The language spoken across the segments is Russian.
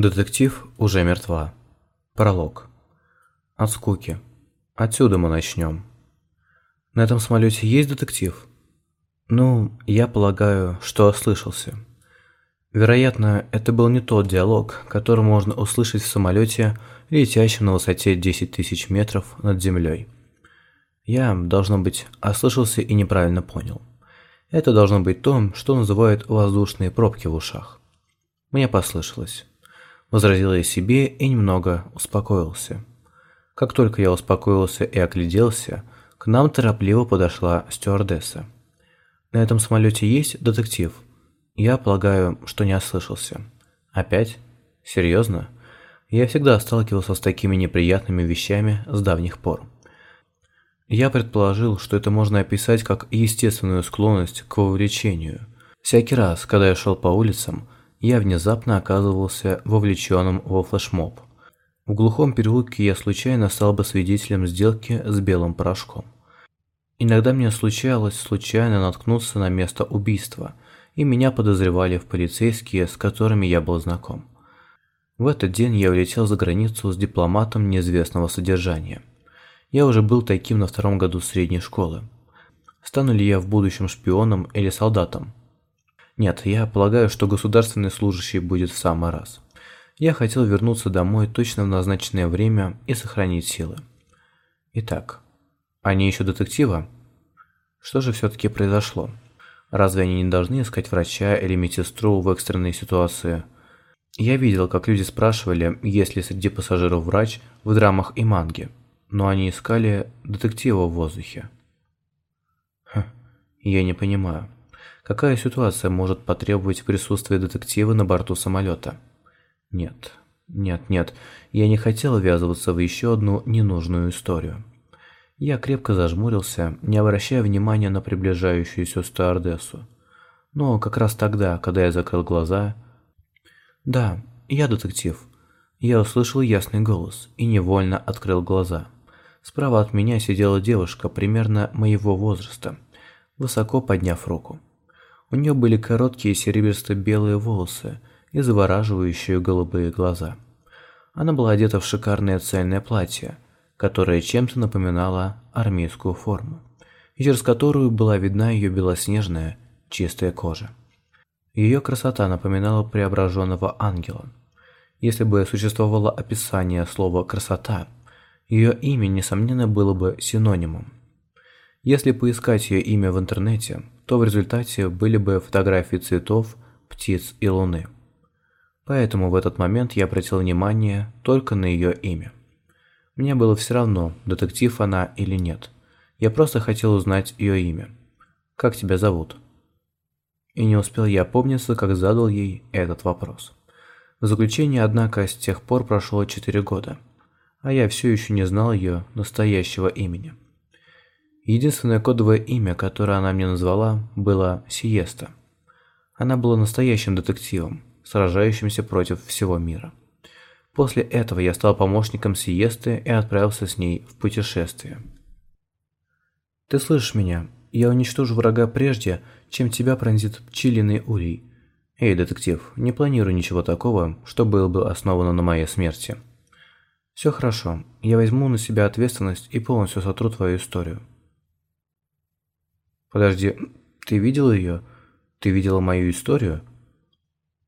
Детектив уже мертва. Пролог. От скуки. Отсюда мы начнем. На этом самолете есть детектив? Ну, я полагаю, что ослышался. Вероятно, это был не тот диалог, который можно услышать в самолете, летящем на высоте 10 тысяч метров над землей. Я, должно быть, ослышался и неправильно понял. Это должно быть то, что называют воздушные пробки в ушах. Мне послышалось. Возразил я себе и немного успокоился. Как только я успокоился и огляделся, к нам торопливо подошла стюардесса. На этом самолете есть детектив? Я полагаю, что не ослышался. Опять? Серьезно? Я всегда сталкивался с такими неприятными вещами с давних пор. Я предположил, что это можно описать как естественную склонность к вовлечению. Всякий раз, когда я шел по улицам, я внезапно оказывался вовлеченным во флешмоб. В глухом переулке я случайно стал бы свидетелем сделки с белым порошком. Иногда мне случалось случайно наткнуться на место убийства, и меня подозревали в полицейские, с которыми я был знаком. В этот день я улетел за границу с дипломатом неизвестного содержания. Я уже был таким на втором году средней школы. Стану ли я в будущем шпионом или солдатом? Нет, я полагаю, что государственный служащий будет в самый раз. Я хотел вернуться домой точно в назначенное время и сохранить силы. Итак, они еще детектива? Что же все-таки произошло? Разве они не должны искать врача или медсестру в экстренной ситуации? Я видел, как люди спрашивали, есть ли среди пассажиров врач в драмах и манге, но они искали детектива в воздухе. Хм, я не понимаю. Какая ситуация может потребовать присутствия детектива на борту самолета? Нет, нет, нет, я не хотел ввязываться в еще одну ненужную историю. Я крепко зажмурился, не обращая внимания на приближающуюся стюардессу. Но как раз тогда, когда я закрыл глаза... Да, я детектив. Я услышал ясный голос и невольно открыл глаза. Справа от меня сидела девушка примерно моего возраста, высоко подняв руку. У нее были короткие серебристо-белые волосы и завораживающие голубые глаза. Она была одета в шикарное цельное платье, которое чем-то напоминало армейскую форму, и через которую была видна ее белоснежная, чистая кожа. Ее красота напоминала преображенного ангела. Если бы существовало описание слова «красота», ее имя, несомненно, было бы синонимом. Если поискать ее имя в интернете, то в результате были бы фотографии цветов, птиц и луны. Поэтому в этот момент я обратил внимание только на ее имя. Мне было все равно, детектив она или нет. Я просто хотел узнать ее имя. Как тебя зовут? И не успел я опомниться, как задал ей этот вопрос. В заключение, однако, с тех пор прошло 4 года, а я все еще не знал ее настоящего имени. Единственное кодовое имя, которое она мне назвала, было Сиеста. Она была настоящим детективом, сражающимся против всего мира. После этого я стал помощником Сиесты и отправился с ней в путешествие. Ты слышишь меня? Я уничтожу врага прежде, чем тебя пронзит пчелиный улей. Эй, детектив, не планирую ничего такого, что было бы основано на моей смерти. Все хорошо, я возьму на себя ответственность и полностью сотру твою историю. Подожди, ты видел ее? Ты видела мою историю?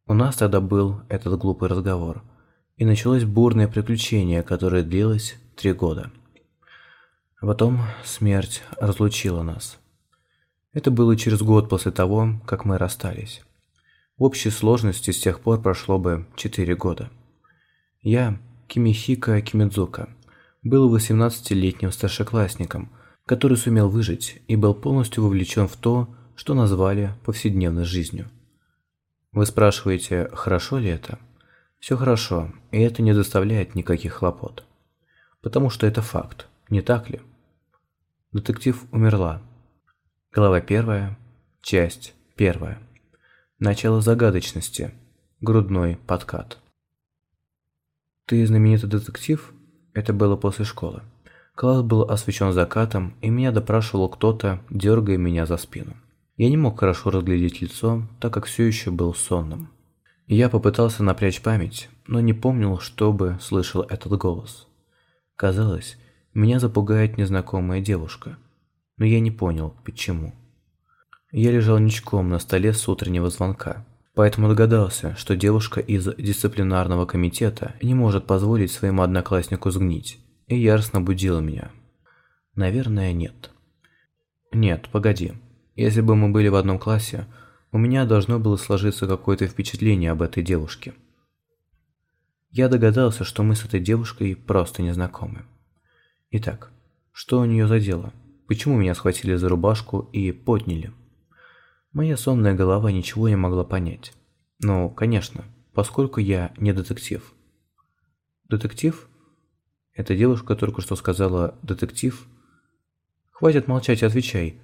У нас тогда был этот глупый разговор. И началось бурное приключение, которое длилось три года. А потом смерть разлучила нас. Это было через год после того, как мы расстались. В общей сложности с тех пор прошло бы четыре года. Я, Кимихика Кимидзука, был 18-летним старшеклассником – который сумел выжить и был полностью вовлечен в то, что назвали повседневной жизнью. Вы спрашиваете, хорошо ли это? Все хорошо, и это не доставляет никаких хлопот. Потому что это факт, не так ли? Детектив умерла. Глава первая, часть первая. Начало загадочности. Грудной подкат. Ты знаменитый детектив? Это было после школы. Класс был освещен закатом, и меня допрашивал кто-то, дергая меня за спину. Я не мог хорошо разглядеть лицо, так как все еще был сонным. Я попытался напрячь память, но не помнил, чтобы слышал этот голос. Казалось, меня запугает незнакомая девушка, но я не понял, почему. Я лежал ничком на столе с утреннего звонка, поэтому догадался, что девушка из дисциплинарного комитета не может позволить своему однокласснику сгнить, и яростно будила меня. Наверное, нет. Нет, погоди. Если бы мы были в одном классе, у меня должно было сложиться какое-то впечатление об этой девушке. Я догадался, что мы с этой девушкой просто не знакомы. Итак, что у нее за дело? Почему меня схватили за рубашку и подняли? Моя сонная голова ничего не могла понять. Ну, конечно, поскольку я не детектив. Детектив? Эта девушка только что сказала «детектив». Хватит молчать, отвечай.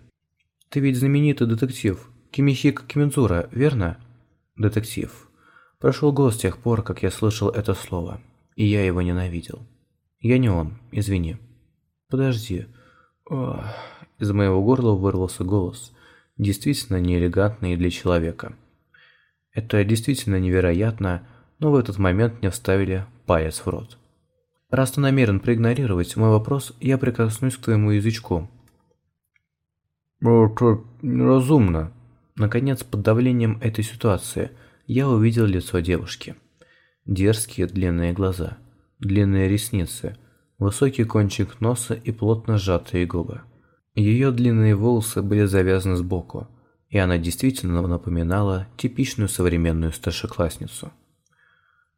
Ты ведь знаменитый детектив. Кимихика Кимидзура, верно? Детектив. Прошел год с тех пор, как я слышал это слово, и я его ненавидел. Я не он, извини. Подожди. Ох. Из моего горла вырвался голос, действительно неэлегантный для человека. Это действительно невероятно, но в этот момент мне вставили палец в рот. Раз ты намерен проигнорировать мой вопрос, я прикоснусь к твоему язычку. Это неразумно. Наконец, под давлением этой ситуации, я увидел лицо девушки. Дерзкие длинные глаза, длинные ресницы, высокий кончик носа и плотно сжатые губы. Ее длинные волосы были завязаны сбоку, и она действительно напоминала типичную современную старшеклассницу.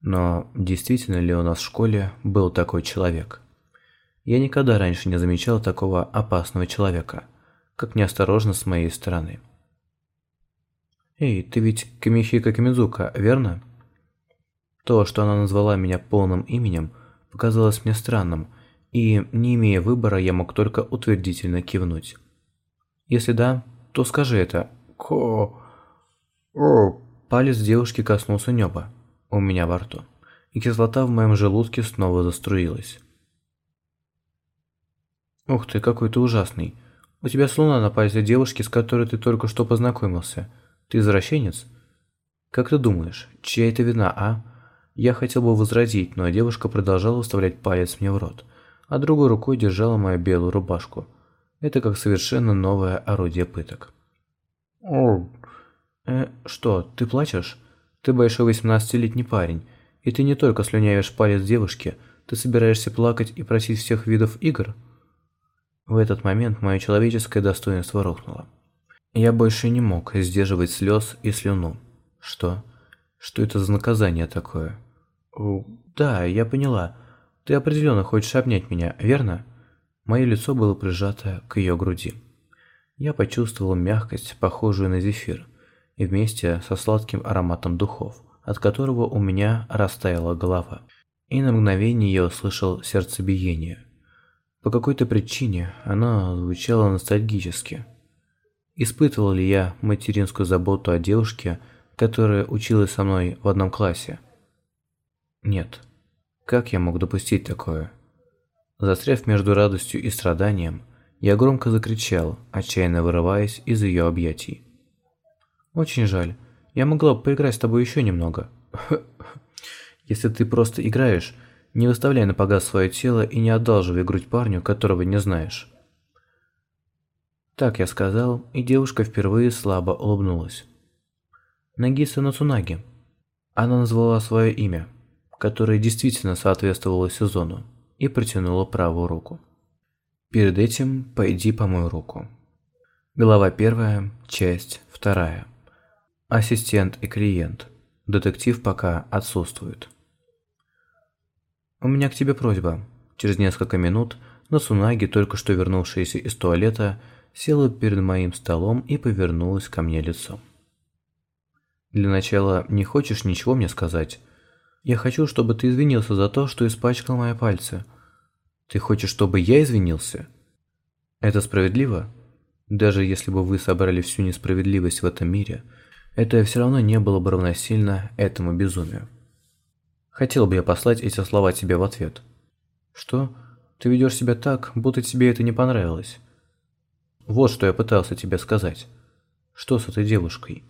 Но действительно ли у нас в школе был такой человек? Я никогда раньше не замечал такого опасного человека, как неосторожно с моей стороны. «Эй, ты ведь Камихика Камидзука, верно?» То, что она назвала меня полным именем, показалось мне странным, и, не имея выбора, я мог только утвердительно кивнуть. «Если да, то скажи это. Ко...» О, Палец девушки коснулся неба, у меня во рту, и кислота в моем желудке снова заструилась. «Ух ты, какой ты ужасный. У тебя слона на пальце девушки, с которой ты только что познакомился. Ты извращенец? Как ты думаешь, чья это вина, а? Я хотел бы возразить, но девушка продолжала вставлять палец мне в рот, а другой рукой держала мою белую рубашку. Это как совершенно новое орудие пыток. О, э, что, ты плачешь? Ты большой 18-летний парень, и ты не только слюняешь палец девушке, ты собираешься плакать и просить всех видов игр? В этот момент мое человеческое достоинство рухнуло. Я больше не мог сдерживать слез и слюну. Что? Что это за наказание такое? Да, я поняла. Ты определенно хочешь обнять меня, верно? Мое лицо было прижато к ее груди. Я почувствовал мягкость, похожую на зефир, вместе со сладким ароматом духов, от которого у меня растаяла голова. И на мгновение я услышал сердцебиение. По какой-то причине оно звучало ностальгически – Испытывал ли я материнскую заботу о девушке, которая училась со мной в одном классе? Нет. Как я мог допустить такое? Застряв между радостью и страданием, я громко закричал, отчаянно вырываясь из ее объятий. «Очень жаль. Я могла бы поиграть с тобой еще немного. Если ты просто играешь, не выставляй на погас свое тело и не одалживай грудь парню, которого не знаешь». Так я сказал, и девушка впервые слабо улыбнулась. Нагиса Нацунаги. Она назвала свое имя, которое действительно соответствовало сезону, и протянула правую руку. Перед этим пойди по мою руку. Глава первая, часть вторая. Ассистент и клиент. Детектив пока отсутствует. У меня к тебе просьба. Через несколько минут Нацунаги, только что вернувшаяся из туалета, села перед моим столом и повернулась ко мне лицом. «Для начала, не хочешь ничего мне сказать? Я хочу, чтобы ты извинился за то, что испачкал мои пальцы. Ты хочешь, чтобы я извинился? Это справедливо? Даже если бы вы собрали всю несправедливость в этом мире, это все равно не было бы равносильно этому безумию. Хотел бы я послать эти слова тебе в ответ. Что? Ты ведешь себя так, будто тебе это не понравилось. Вот что я пытался тебе сказать. Что с этой девушкой?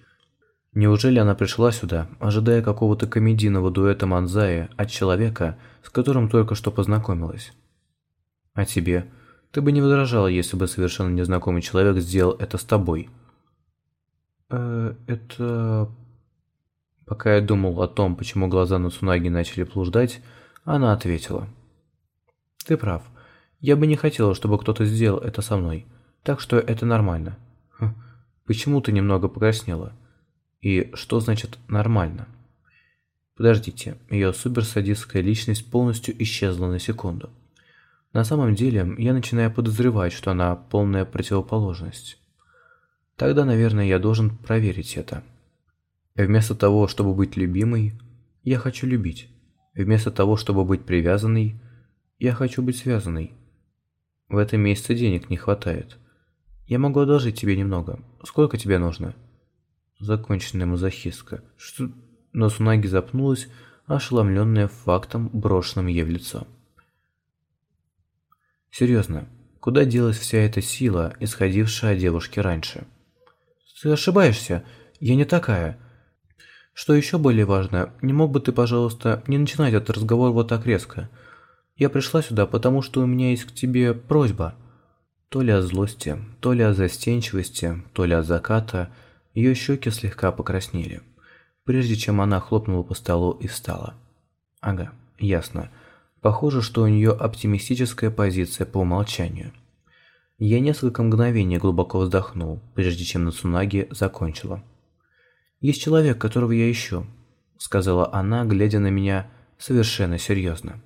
Неужели она пришла сюда, ожидая какого-то комедийного дуэта Манзая от человека, с которым только что познакомилась? А тебе? Ты бы не возражала, если бы совершенно незнакомый человек сделал это с тобой. Э, это... Пока я думал о том, почему глаза Нацунаги начали блуждать, она ответила. Ты прав. Я бы не хотела, чтобы кто-то сделал это со мной. Так что это нормально. Хм. Почему ты немного покраснела? И что значит «нормально»? Подождите, ее суперсадистская личность полностью исчезла на секунду. На самом деле, я начинаю подозревать, что она полная противоположность. Тогда, наверное, я должен проверить это. Вместо того, чтобы быть любимой, я хочу любить. Вместо того, чтобы быть привязанной, я хочу быть связанной. В этом месяце денег не хватает. Я могу одолжить тебе немного. Сколько тебе нужно? законченная мазохистка, что... Но Сунаги запнулась, ошеломленная фактом, брошенным ей в лицо. Серьезно, куда делась вся эта сила, исходившая от девушки раньше? Ты ошибаешься, я не такая. Что еще более важно, не мог бы ты, пожалуйста, не начинать этот разговор вот так резко? Я пришла сюда, потому что у меня есть к тебе просьба. То ли о злости, то ли о застенчивости, то ли от заката – ее щеки слегка покраснели, прежде чем она хлопнула по столу и встала. Ага, ясно. Похоже, что у нее оптимистическая позиция по умолчанию. Я несколько мгновений глубоко вздохнул, прежде чем Нацунаги закончила. «Есть человек, которого я ищу», — сказала она, глядя на меня совершенно серьезно.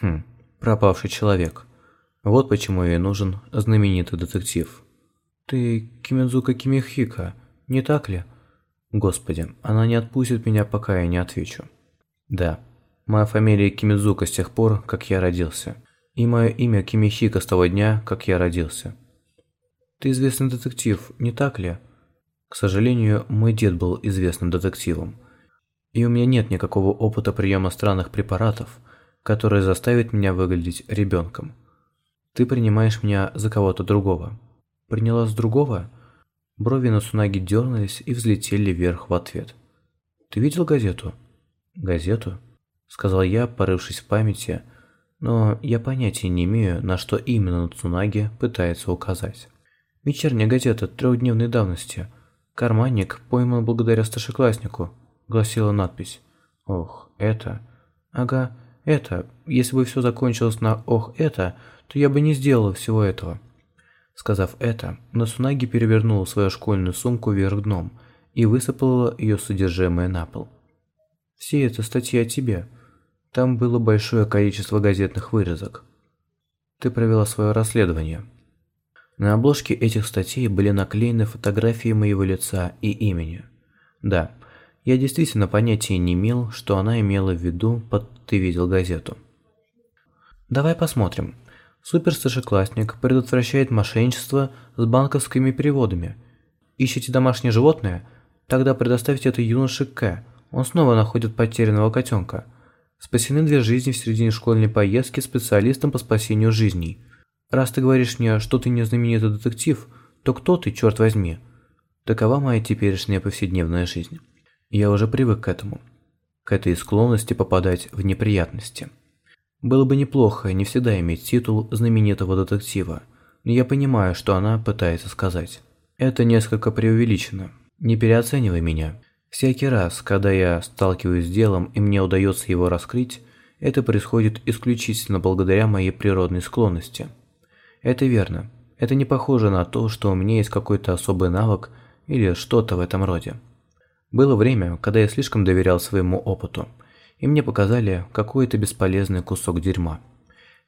«Хм, пропавший человек. Вот почему ей нужен знаменитый детектив». «Ты Кимидзука Кимихика», не так ли? Господи, она не отпустит меня, пока я не отвечу. Да, моя фамилия Кимидзука с тех пор, как я родился. И мое имя Кимихика с того дня, как я родился. Ты известный детектив, не так ли? К сожалению, мой дед был известным детективом. И у меня нет никакого опыта приема странных препаратов, которые заставят меня выглядеть ребенком. Ты принимаешь меня за кого-то другого. Приняла с другого? Брови на Сунаги дернулись и взлетели вверх в ответ. «Ты видел газету?» «Газету?» Сказал я, порывшись в памяти, но я понятия не имею, на что именно Цунаги пытается указать. «Вечерняя газета трехдневной давности. Карманник пойман благодаря старшекласснику», – гласила надпись. «Ох, это...» «Ага, это... Если бы все закончилось на «ох, это», то я бы не сделала всего этого». Сказав это, Насунаги перевернула свою школьную сумку вверх дном и высыпала ее содержимое на пол. «Все это статьи о тебе. Там было большое количество газетных вырезок. Ты провела свое расследование». На обложке этих статей были наклеены фотографии моего лица и имени. Да, я действительно понятия не имел, что она имела в виду под «ты видел газету». «Давай посмотрим», Суперстаршеклассник предотвращает мошенничество с банковскими переводами. Ищете домашнее животное? Тогда предоставьте это юноше К. Он снова находит потерянного котенка. Спасены две жизни в середине школьной поездки специалистом по спасению жизней. Раз ты говоришь мне, что ты не знаменитый детектив, то кто ты, черт возьми? Такова моя теперешняя повседневная жизнь. Я уже привык к этому. К этой склонности попадать в неприятности. Было бы неплохо не всегда иметь титул знаменитого детектива, но я понимаю, что она пытается сказать. Это несколько преувеличено. Не переоценивай меня. Всякий раз, когда я сталкиваюсь с делом и мне удается его раскрыть, это происходит исключительно благодаря моей природной склонности. Это верно. Это не похоже на то, что у меня есть какой-то особый навык или что-то в этом роде. Было время, когда я слишком доверял своему опыту – и мне показали какой-то бесполезный кусок дерьма.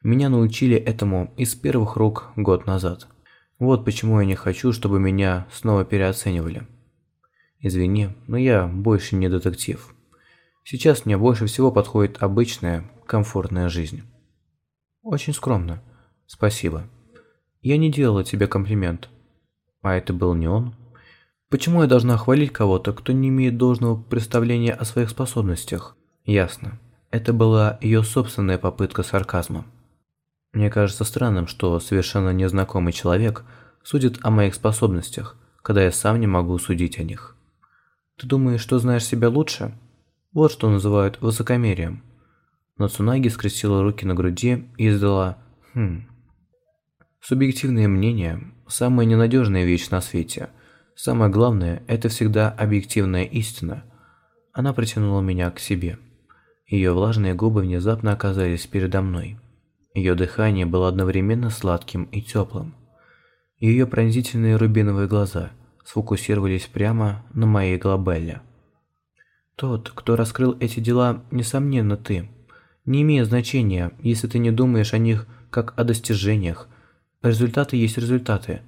Меня научили этому из первых рук год назад. Вот почему я не хочу, чтобы меня снова переоценивали. Извини, но я больше не детектив. Сейчас мне больше всего подходит обычная, комфортная жизнь. Очень скромно. Спасибо. Я не делала тебе комплимент. А это был не он? Почему я должна хвалить кого-то, кто не имеет должного представления о своих способностях? Ясно. Это была ее собственная попытка сарказма. Мне кажется странным, что совершенно незнакомый человек судит о моих способностях, когда я сам не могу судить о них. Ты думаешь, что знаешь себя лучше? Вот что называют высокомерием. Нацунаги скрестила руки на груди и издала «Хм». Субъективное мнение – самая ненадежная вещь на свете. Самое главное – это всегда объективная истина. Она притянула меня к себе. Ее влажные губы внезапно оказались передо мной. Ее дыхание было одновременно сладким и теплым. Ее пронзительные рубиновые глаза сфокусировались прямо на моей глобелле. Тот, кто раскрыл эти дела, несомненно ты. Не имеет значения, если ты не думаешь о них как о достижениях. Результаты есть результаты,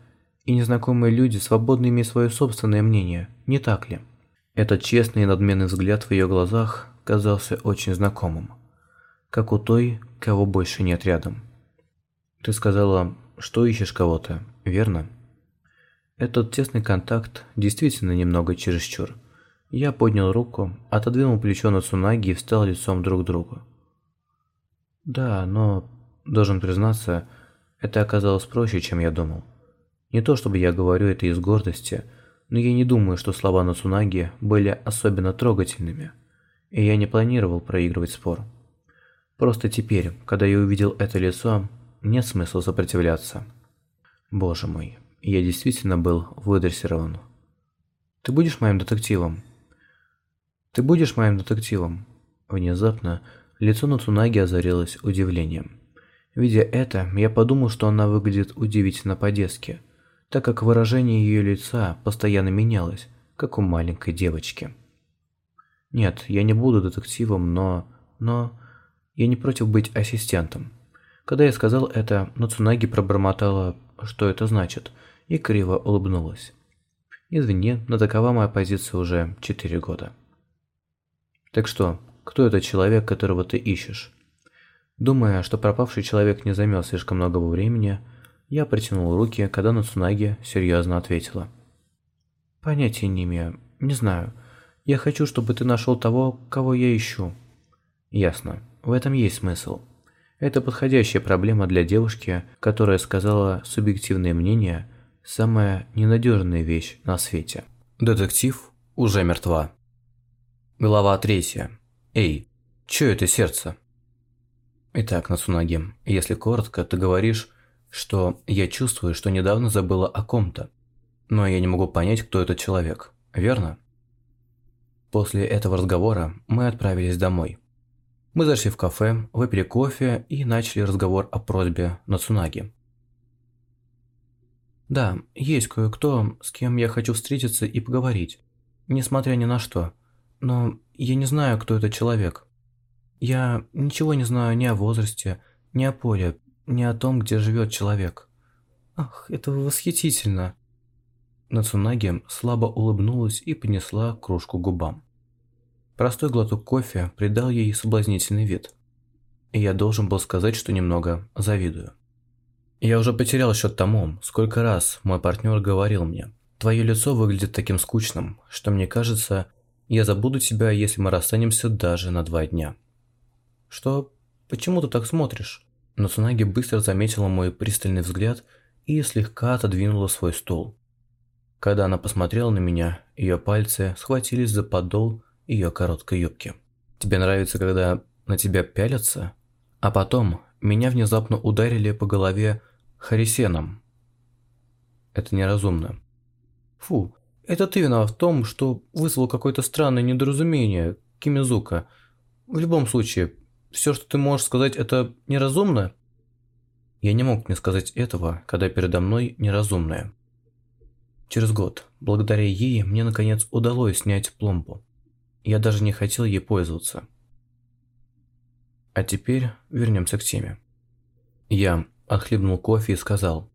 и незнакомые люди свободны иметь свое собственное мнение, не так ли? Этот честный и надменный взгляд в ее глазах казался очень знакомым, как у той, кого больше нет рядом. Ты сказала, что ищешь кого-то, верно? Этот тесный контакт действительно немного чересчур. Я поднял руку, отодвинул плечо на Цунаги и встал лицом друг к другу. Да, но, должен признаться, это оказалось проще, чем я думал. Не то чтобы я говорю это из гордости, но я не думаю, что слова на Цунаги были особенно трогательными, и я не планировал проигрывать спор. Просто теперь, когда я увидел это лицо, нет смысла сопротивляться. Боже мой, я действительно был выдрессирован. Ты будешь моим детективом? Ты будешь моим детективом? Внезапно лицо Нацунаги озарилось удивлением. Видя это, я подумал, что она выглядит удивительно по-детски, так как выражение ее лица постоянно менялось, как у маленькой девочки. Нет, я не буду детективом, но... но... Я не против быть ассистентом. Когда я сказал это, Нацунаги пробормотала, что это значит, и криво улыбнулась. Извини, но такова моя позиция уже 4 года. Так что, кто этот человек, которого ты ищешь? Думая, что пропавший человек не займет слишком много времени, я протянул руки, когда Нацунаги серьезно ответила. Понятия не имею, не знаю. Я хочу, чтобы ты нашел того, кого я ищу. Ясно, в этом есть смысл. Это подходящая проблема для девушки, которая сказала субъективное мнение – самая ненадежная вещь на свете. Детектив уже мертва. Глава третья. Эй, чё это сердце? Итак, Нацунаги, если коротко, ты говоришь, что я чувствую, что недавно забыла о ком-то, но я не могу понять, кто этот человек, верно? После этого разговора мы отправились домой. Мы зашли в кафе, выпили кофе и начали разговор о просьбе Нацунаги. Да, есть кое-кто, с кем я хочу встретиться и поговорить, несмотря ни на что – но я не знаю, кто этот человек. Я ничего не знаю ни о возрасте, ни о поле, ни о том, где живет человек. Ах, это восхитительно. Нацунаги слабо улыбнулась и поднесла кружку к губам. Простой глоток кофе придал ей соблазнительный вид. И я должен был сказать, что немного завидую. Я уже потерял счет тому, сколько раз мой партнер говорил мне, «Твое лицо выглядит таким скучным, что мне кажется, я забуду тебя, если мы расстанемся даже на два дня. Что? Почему ты так смотришь? Но Цунаги быстро заметила мой пристальный взгляд и слегка отодвинула свой стул. Когда она посмотрела на меня, ее пальцы схватились за подол ее короткой юбки. Тебе нравится, когда на тебя пялятся? А потом меня внезапно ударили по голове харисеном. Это неразумно. Фу, это ты виноват в том, что вызвал какое-то странное недоразумение, Кимизука. В любом случае, все, что ты можешь сказать, это неразумно? Я не мог не сказать этого, когда передо мной неразумное. Через год, благодаря ей, мне наконец удалось снять пломбу. Я даже не хотел ей пользоваться. А теперь вернемся к теме. Я отхлебнул кофе и сказал.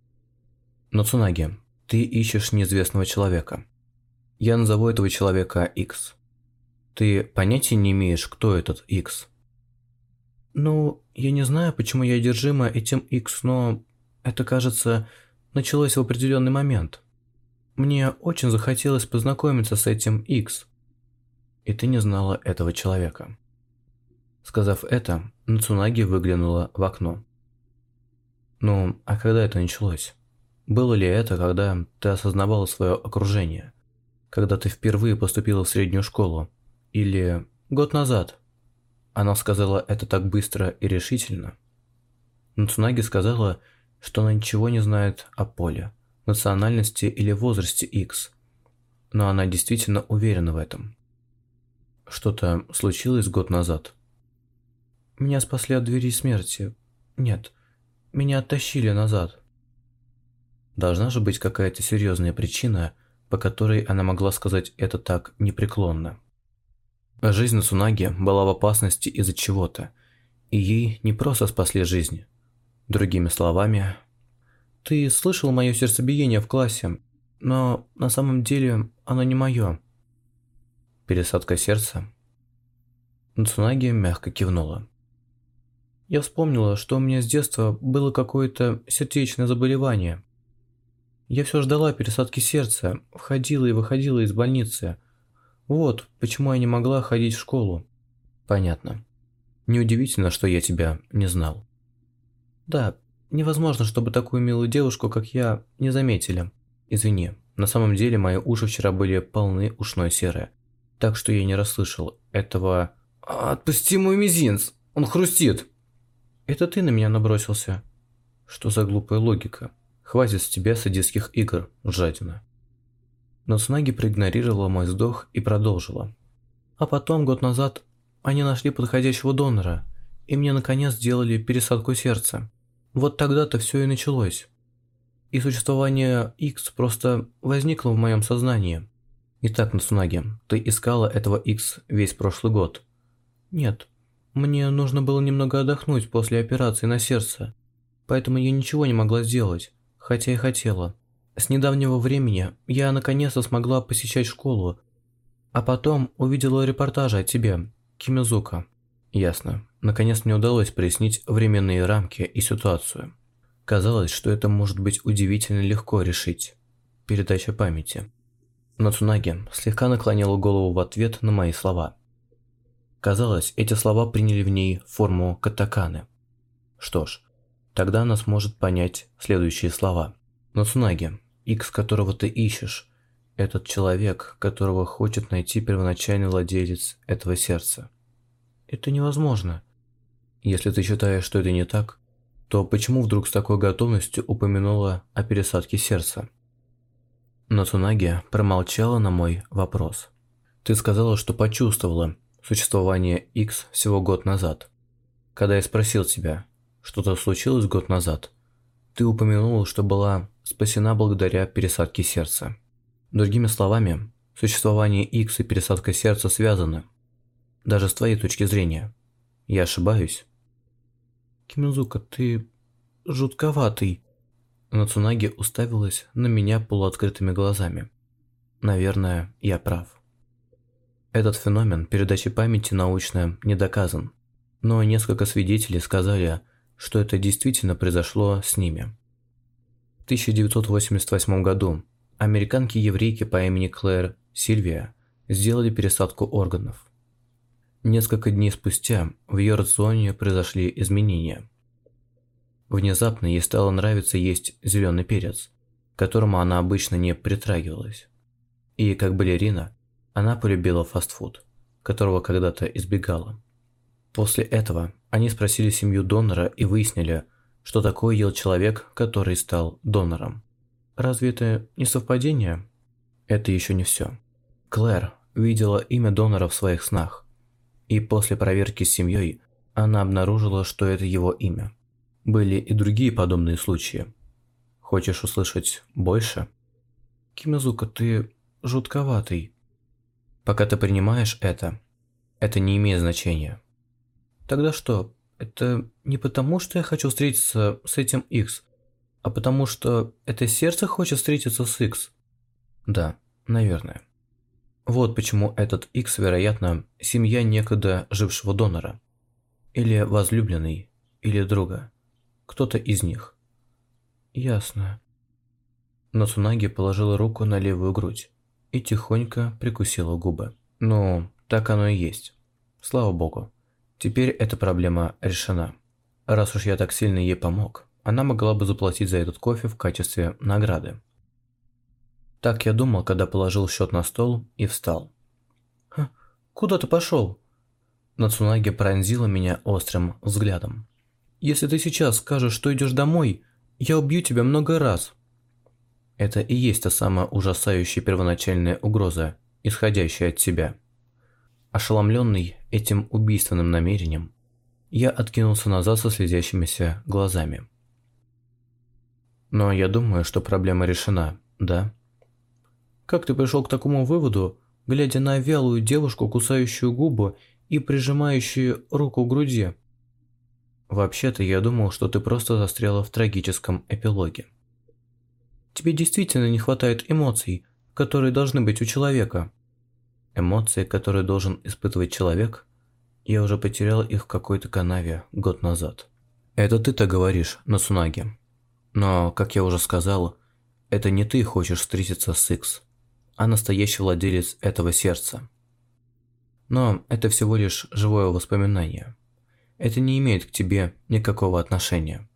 «Нацунаги, ты ищешь неизвестного человека. Я назову этого человека X. Ты понятия не имеешь, кто этот X? Ну, я не знаю, почему я одержима этим X, но это, кажется, началось в определенный момент. Мне очень захотелось познакомиться с этим X. И ты не знала этого человека. Сказав это, Нацунаги выглянула в окно. Ну, а когда это началось? Было ли это, когда ты осознавала свое окружение? когда ты впервые поступила в среднюю школу. Или год назад. Она сказала это так быстро и решительно. Нацунаги сказала, что она ничего не знает о поле, национальности или возрасте X. Но она действительно уверена в этом. Что-то случилось год назад. Меня спасли от двери смерти. Нет, меня оттащили назад. Должна же быть какая-то серьезная причина, по которой она могла сказать это так непреклонно. Жизнь Цунаги была в опасности из-за чего-то, и ей не просто спасли жизнь. Другими словами, «Ты слышал мое сердцебиение в классе, но на самом деле оно не мое». Пересадка сердца? Цунаги мягко кивнула. Я вспомнила, что у меня с детства было какое-то сердечное заболевание. Я все ждала пересадки сердца, входила и выходила из больницы. Вот почему я не могла ходить в школу. Понятно. Неудивительно, что я тебя не знал. Да, невозможно, чтобы такую милую девушку, как я, не заметили. Извини, на самом деле мои уши вчера были полны ушной серы. Так что я не расслышал этого... «Отпусти мой мизинц, он хрустит!» Это ты на меня набросился. Что за глупая логика? Хватит с тебя садистских игр, жадина. Но Цунаги проигнорировала мой вздох и продолжила. А потом, год назад, они нашли подходящего донора, и мне наконец сделали пересадку сердца. Вот тогда-то все и началось. И существование X просто возникло в моем сознании. Итак, Нацунаги, ты искала этого X весь прошлый год? Нет, мне нужно было немного отдохнуть после операции на сердце, поэтому я ничего не могла сделать, хотя и хотела. С недавнего времени я наконец-то смогла посещать школу, а потом увидела репортажи о тебе, Кимизука. Ясно. Наконец мне удалось прояснить временные рамки и ситуацию. Казалось, что это может быть удивительно легко решить. Передача памяти. Нацунаги слегка наклонила голову в ответ на мои слова. Казалось, эти слова приняли в ней форму катаканы. Что ж, тогда она сможет понять следующие слова. Нацунаги, X, которого ты ищешь, этот человек, которого хочет найти первоначальный владелец этого сердца. Это невозможно. Если ты считаешь, что это не так, то почему вдруг с такой готовностью упомянула о пересадке сердца? Нацунаги промолчала на мой вопрос. Ты сказала, что почувствовала, существование X всего год назад. Когда я спросил тебя, что-то случилось год назад, ты упомянул, что была спасена благодаря пересадке сердца. Другими словами, существование X и пересадка сердца связаны. Даже с твоей точки зрения. Я ошибаюсь? Кимизука, ты жутковатый. Нацунаги уставилась на меня полуоткрытыми глазами. Наверное, я прав. Этот феномен передачи памяти научно не доказан, но несколько свидетелей сказали, что это действительно произошло с ними. В 1988 году американки-еврейки по имени Клэр Сильвия сделали пересадку органов. Несколько дней спустя в ее рационе произошли изменения. Внезапно ей стало нравиться есть зеленый перец, к которому она обычно не притрагивалась. И как балерина, она полюбила фастфуд, которого когда-то избегала. После этого они спросили семью донора и выяснили, что такое ел человек, который стал донором. Разве это не совпадение? Это еще не все. Клэр видела имя донора в своих снах. И после проверки с семьей она обнаружила, что это его имя. Были и другие подобные случаи. Хочешь услышать больше? Кимизука, ты жутковатый. Пока ты принимаешь это, это не имеет значения. Тогда что? Это не потому, что я хочу встретиться с этим X, а потому что это сердце хочет встретиться с X. Да, наверное. Вот почему этот X, вероятно, семья некогда жившего донора. Или возлюбленный, или друга. Кто-то из них. Ясно. Нацунаги положила руку на левую грудь и тихонько прикусила губы. Ну, так оно и есть. Слава богу. Теперь эта проблема решена. Раз уж я так сильно ей помог, она могла бы заплатить за этот кофе в качестве награды. Так я думал, когда положил счет на стол и встал. «Куда ты пошел?» Нацунаги пронзила меня острым взглядом. «Если ты сейчас скажешь, что идешь домой, я убью тебя много раз». Это и есть та самая ужасающая первоначальная угроза, исходящая от тебя. Ошеломленный этим убийственным намерением, я откинулся назад со слезящимися глазами. Но я думаю, что проблема решена, да? Как ты пришел к такому выводу, глядя на вялую девушку, кусающую губу и прижимающую руку к груди? Вообще-то я думал, что ты просто застряла в трагическом эпилоге. Тебе действительно не хватает эмоций, которые должны быть у человека. Эмоции, которые должен испытывать человек, я уже потерял их в какой-то канаве год назад. Это ты так говоришь, Насунаги. Но, как я уже сказал, это не ты хочешь встретиться с Икс, а настоящий владелец этого сердца. Но это всего лишь живое воспоминание. Это не имеет к тебе никакого отношения.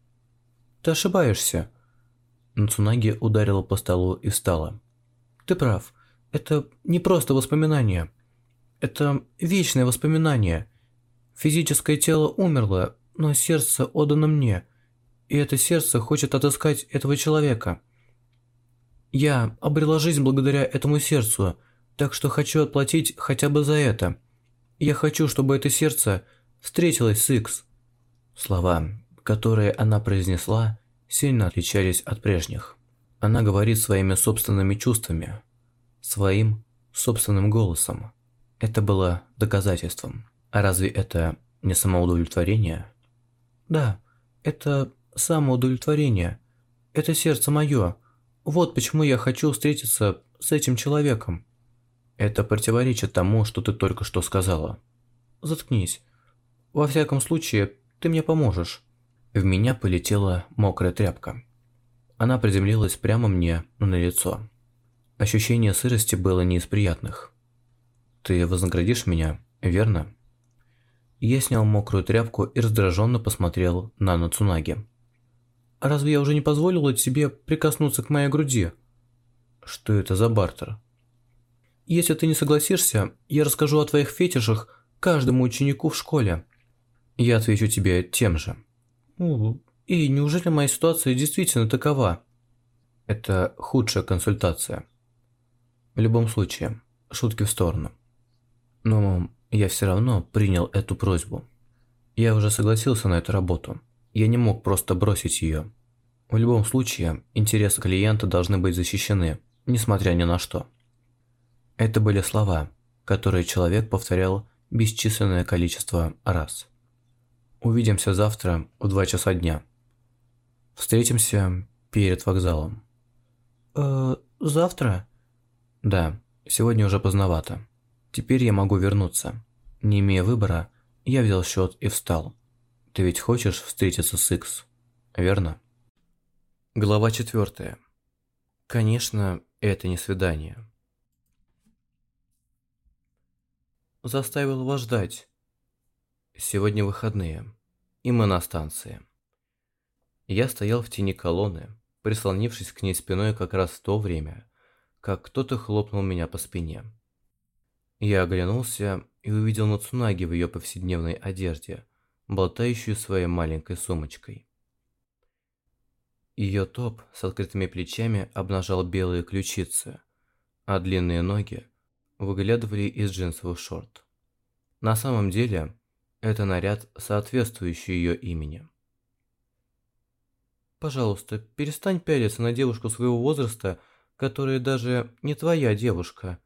Ты ошибаешься. Нацунаги ударила по столу и встала. Ты прав. Это не просто воспоминание. Это вечное воспоминание. Физическое тело умерло, но сердце отдано мне. И это сердце хочет отыскать этого человека. Я обрела жизнь благодаря этому сердцу, так что хочу отплатить хотя бы за это. Я хочу, чтобы это сердце встретилось с Икс. Слова, которые она произнесла, сильно отличались от прежних. Она говорит своими собственными чувствами, своим собственным голосом. Это было доказательством. А разве это не самоудовлетворение? Да, это самоудовлетворение. Это сердце мое. Вот почему я хочу встретиться с этим человеком. Это противоречит тому, что ты только что сказала. Заткнись. Во всяком случае, ты мне поможешь. В меня полетела мокрая тряпка. Она приземлилась прямо мне на лицо. Ощущение сырости было не из приятных. Ты вознаградишь меня, верно? Я снял мокрую тряпку и раздраженно посмотрел на Нацунаги. «Разве я уже не позволила тебе прикоснуться к моей груди?» «Что это за бартер?» «Если ты не согласишься, я расскажу о твоих фетишах каждому ученику в школе». «Я отвечу тебе тем же». «И неужели моя ситуация действительно такова?» «Это худшая консультация». В любом случае, шутки в сторону. Но я все равно принял эту просьбу. Я уже согласился на эту работу. Я не мог просто бросить ее. В любом случае, интересы клиента должны быть защищены, несмотря ни на что. Это были слова, которые человек повторял бесчисленное количество раз. Увидимся завтра в 2 часа дня. Встретимся перед вокзалом. Э, завтра? Да, сегодня уже поздновато. Теперь я могу вернуться. Не имея выбора, я взял счет и встал. Ты ведь хочешь встретиться с Икс, верно? Глава четвертая. Конечно, это не свидание. Заставил вас ждать. Сегодня выходные, и мы на станции. Я стоял в тени колонны, прислонившись к ней спиной как раз в то время, как кто-то хлопнул меня по спине. Я оглянулся и увидел Нацунаги в ее повседневной одежде, болтающую своей маленькой сумочкой. Ее топ с открытыми плечами обнажал белые ключицы, а длинные ноги выглядывали из джинсовых шорт. На самом деле, это наряд, соответствующий ее имени. «Пожалуйста, перестань пялиться на девушку своего возраста, которая даже не твоя девушка»,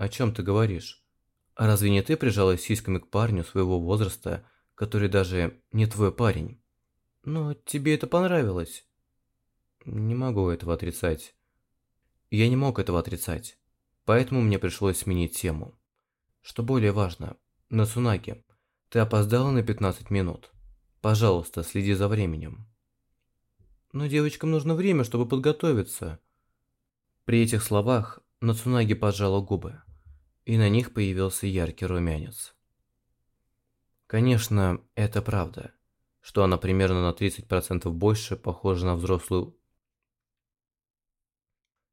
«О чем ты говоришь? А разве не ты прижалась сиськами к парню своего возраста, который даже не твой парень? Но тебе это понравилось?» «Не могу этого отрицать». Я не мог этого отрицать, поэтому мне пришлось сменить тему. Что более важно, Насунаки, ты опоздала на 15 минут. Пожалуйста, следи за временем. Но девочкам нужно время, чтобы подготовиться. При этих словах Нацунаги поджала губы и на них появился яркий румянец. Конечно, это правда, что она примерно на 30% больше похожа на взрослую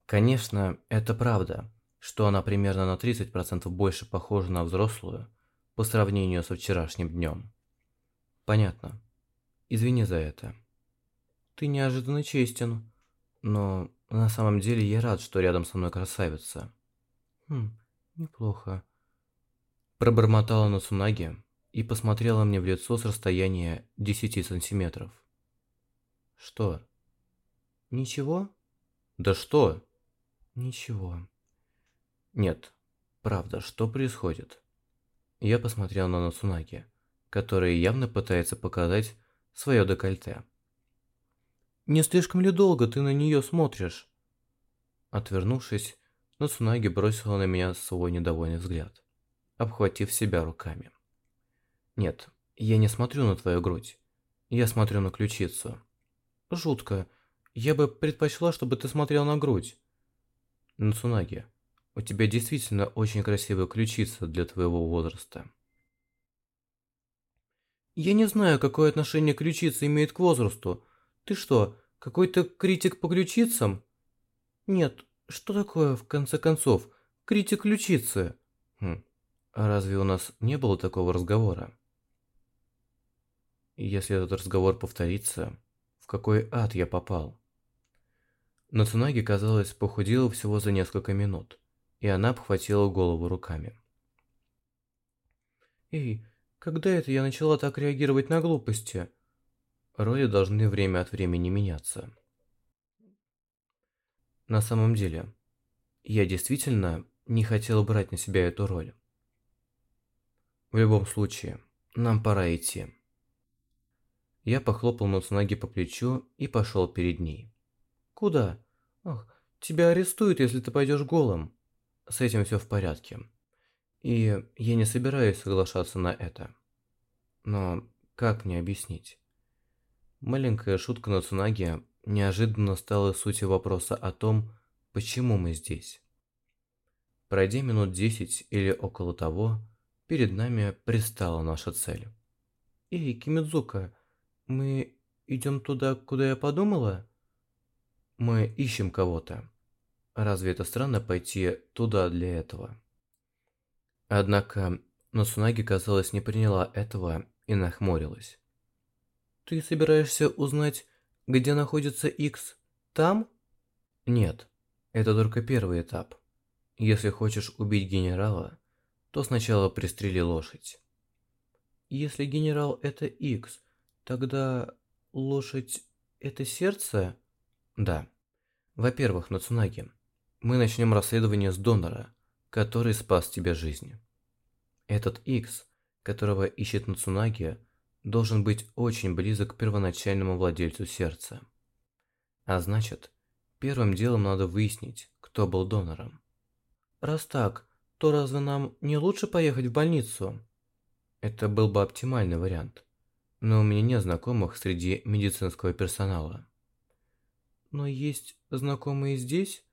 Конечно, это правда, что она примерно на 30% больше похожа на взрослую по сравнению со вчерашним днем. Понятно. Извини за это. Ты неожиданно честен, но на самом деле я рад, что рядом со мной красавица. Хм, неплохо. Пробормотала Нацунаги и посмотрела мне в лицо с расстояния 10 сантиметров. Что? Ничего? Да что? Ничего. Нет, правда, что происходит? Я посмотрел на Нацунаги, которая явно пытается показать свое декольте. Не слишком ли долго ты на нее смотришь? Отвернувшись, Нацунаги бросила на меня свой недовольный взгляд, обхватив себя руками. Нет, я не смотрю на твою грудь. Я смотрю на ключицу. Жутко. Я бы предпочла, чтобы ты смотрел на грудь. Нацунаги, у тебя действительно очень красивая ключица для твоего возраста. Я не знаю, какое отношение ключица имеет к возрасту. Ты что, какой-то критик по ключицам? Нет, что такое, в конце концов, критик ключицы? Хм, а разве у нас не было такого разговора? Если этот разговор повторится, в какой ад я попал? Нацунаги, казалось, похудела всего за несколько минут, и она обхватила голову руками. «Эй, когда это я начала так реагировать на глупости?» Роли должны время от времени меняться. На самом деле, я действительно не хотел брать на себя эту роль. В любом случае, нам пора идти. Я похлопал Нацунаги по плечу и пошел перед ней. Куда? Ах, тебя арестуют, если ты пойдешь голым. С этим все в порядке. И я не собираюсь соглашаться на это. Но как мне объяснить? Маленькая шутка на Цунаге неожиданно стала сутью вопроса о том, почему мы здесь. Пройдя минут десять или около того, перед нами пристала наша цель. «Эй, Кимидзука, мы идем туда, куда я подумала?» Мы ищем кого-то. Разве это странно пойти туда для этого? Однако Носунаги, казалось, не приняла этого и нахмурилась. Ты собираешься узнать, где находится X? Там? Нет, это только первый этап. Если хочешь убить генерала, то сначала пристрели лошадь. Если генерал это X, тогда лошадь это сердце? Да. Во-первых, Нацунаги, мы начнем расследование с донора, который спас тебе жизнь. Этот X, которого ищет Нацунаги, должен быть очень близок к первоначальному владельцу сердца. А значит, первым делом надо выяснить, кто был донором. Раз так, то разве нам не лучше поехать в больницу? Это был бы оптимальный вариант. Но у меня нет знакомых среди медицинского персонала. Но есть знакомые здесь?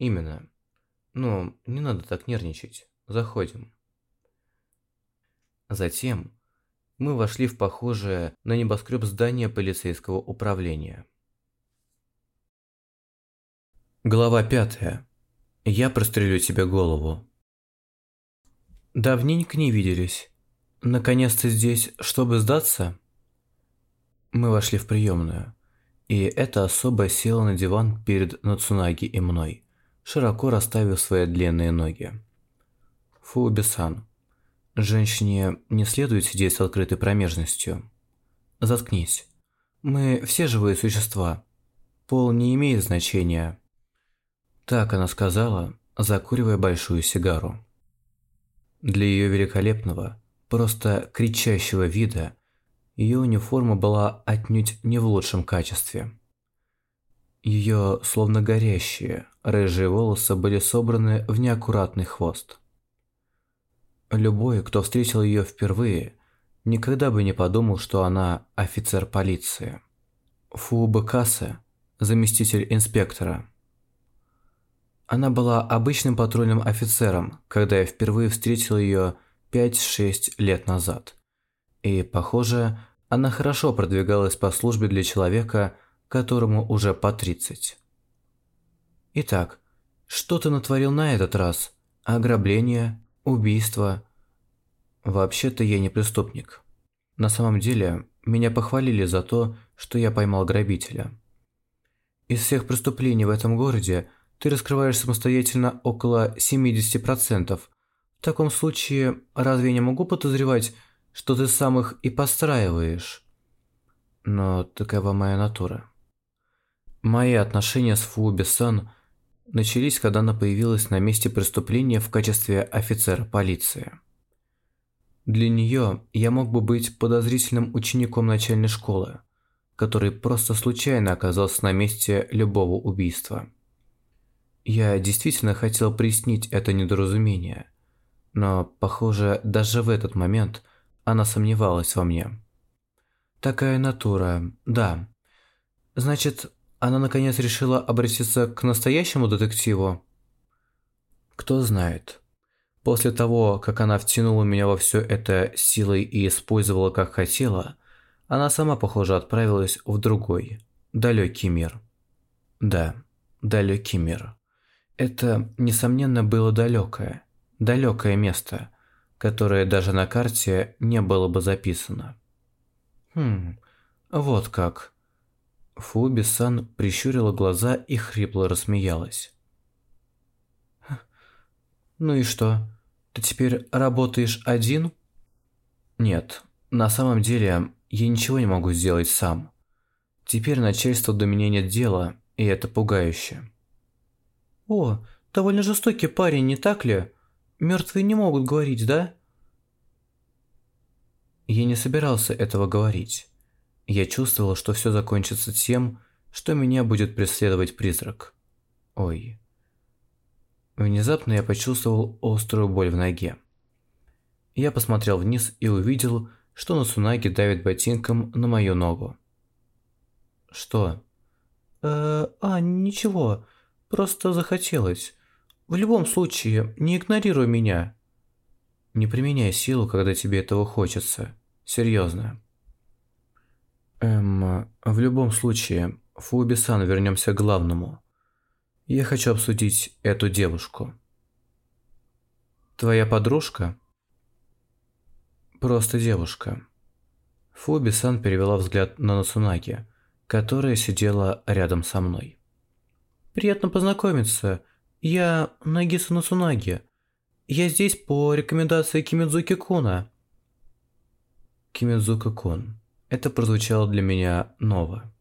Именно. Но не надо так нервничать. Заходим. Затем мы вошли в похожее на небоскреб здание полицейского управления. Глава пятая. Я прострелю тебе голову. Давненько не виделись. Наконец-то здесь, чтобы сдаться? Мы вошли в приемную. И эта особа села на диван перед Нацунаги и мной, широко расставив свои длинные ноги. Фуубисан. Женщине не следует сидеть с открытой промежностью. Заткнись. Мы все живые существа. Пол не имеет значения. Так она сказала, закуривая большую сигару. Для ее великолепного, просто кричащего вида ее униформа была отнюдь не в лучшем качестве. Ее, словно горящие, рыжие волосы были собраны в неаккуратный хвост. Любой, кто встретил ее впервые, никогда бы не подумал, что она офицер полиции. Фуба Кассе, заместитель инспектора. Она была обычным патрульным офицером, когда я впервые встретил ее 5-6 лет назад. И, похоже, она хорошо продвигалась по службе для человека, которому уже по 30. Итак, Что ты натворил на этот раз? Ограбление? Убийство? Вообще-то я не преступник. На самом деле, меня похвалили за то, что я поймал грабителя. Из всех преступлений в этом городе ты раскрываешь самостоятельно около 70%. В таком случае, разве я не могу подозревать, что ты сам их и постраиваешь? Но такова моя натура. Мои отношения с Фу Бессан начались, когда она появилась на месте преступления в качестве офицера полиции. Для нее я мог бы быть подозрительным учеником начальной школы, который просто случайно оказался на месте любого убийства. Я действительно хотел прояснить это недоразумение, но, похоже, даже в этот момент она сомневалась во мне. Такая натура, да. Значит, она наконец решила обратиться к настоящему детективу? Кто знает. После того, как она втянула меня во все это силой и использовала как хотела, она сама, похоже, отправилась в другой, далекий мир. Да, далекий мир. Это, несомненно, было далекое, далекое место, которое даже на карте не было бы записано. Хм, вот как. Фуби-сан прищурила глаза и хрипло рассмеялась. «Ну и что? Ты теперь работаешь один?» «Нет, на самом деле я ничего не могу сделать сам. Теперь начальство до меня нет дела, и это пугающе». «О, довольно жестокий парень, не так ли? Мертвые не могут говорить, да?» Я не собирался этого говорить. Я чувствовал, что все закончится тем, что меня будет преследовать призрак. Ой. Внезапно я почувствовал острую боль в ноге. Я посмотрел вниз и увидел, что Насунаги давит ботинком на мою ногу. Что? Э, а, ничего. Просто захотелось. В любом случае, не игнорируй меня. Не применяй силу, когда тебе этого хочется. Серьезно. Эм, в любом случае, Фуби-сан, вернемся к главному. Я хочу обсудить эту девушку. Твоя подружка? Просто девушка. Фуби-сан перевела взгляд на Насунаги, которая сидела рядом со мной. Приятно познакомиться. Я Нагиса Насунаги. Я здесь по рекомендации Кимидзуки Куна. Кимидзука Кун. Это прозвучало для меня ново.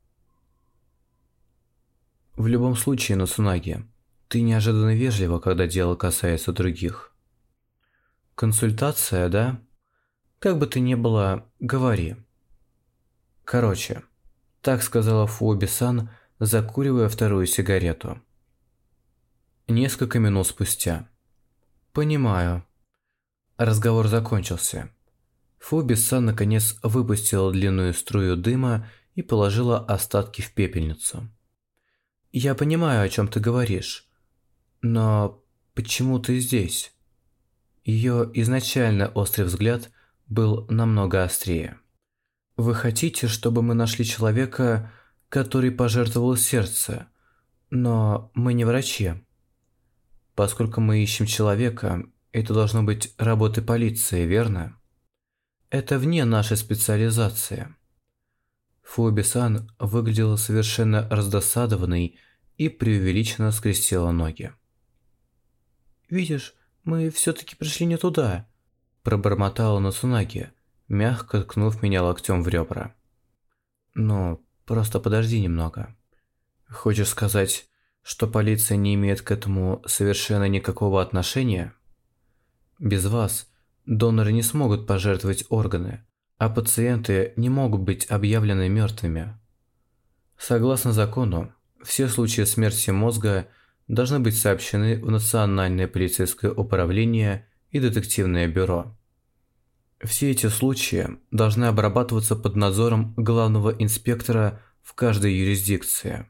В любом случае, Насунаги, ты неожиданно вежлива, когда дело касается других. Консультация, да? Как бы ты ни было, говори. Короче, так сказала Фуоби-сан, закуривая вторую сигарету. Несколько минут спустя. Понимаю. Разговор закончился. Фуби-сан наконец выпустила длинную струю дыма и положила остатки в пепельницу. «Я понимаю, о чем ты говоришь. Но почему ты здесь?» Ее изначально острый взгляд был намного острее. «Вы хотите, чтобы мы нашли человека, который пожертвовал сердце, но мы не врачи. Поскольку мы ищем человека, это должно быть работой полиции, верно?» Это вне нашей специализации. Фуби-сан выглядела совершенно раздосадованной и преувеличенно скрестила ноги. «Видишь, мы все-таки пришли не туда», – пробормотала Насунаги, мягко ткнув меня локтем в ребра. «Ну, просто подожди немного. Хочешь сказать, что полиция не имеет к этому совершенно никакого отношения? Без вас Доноры не смогут пожертвовать органы, а пациенты не могут быть объявлены мертвыми. Согласно закону, все случаи смерти мозга должны быть сообщены в Национальное полицейское управление и детективное бюро. Все эти случаи должны обрабатываться под надзором главного инспектора в каждой юрисдикции.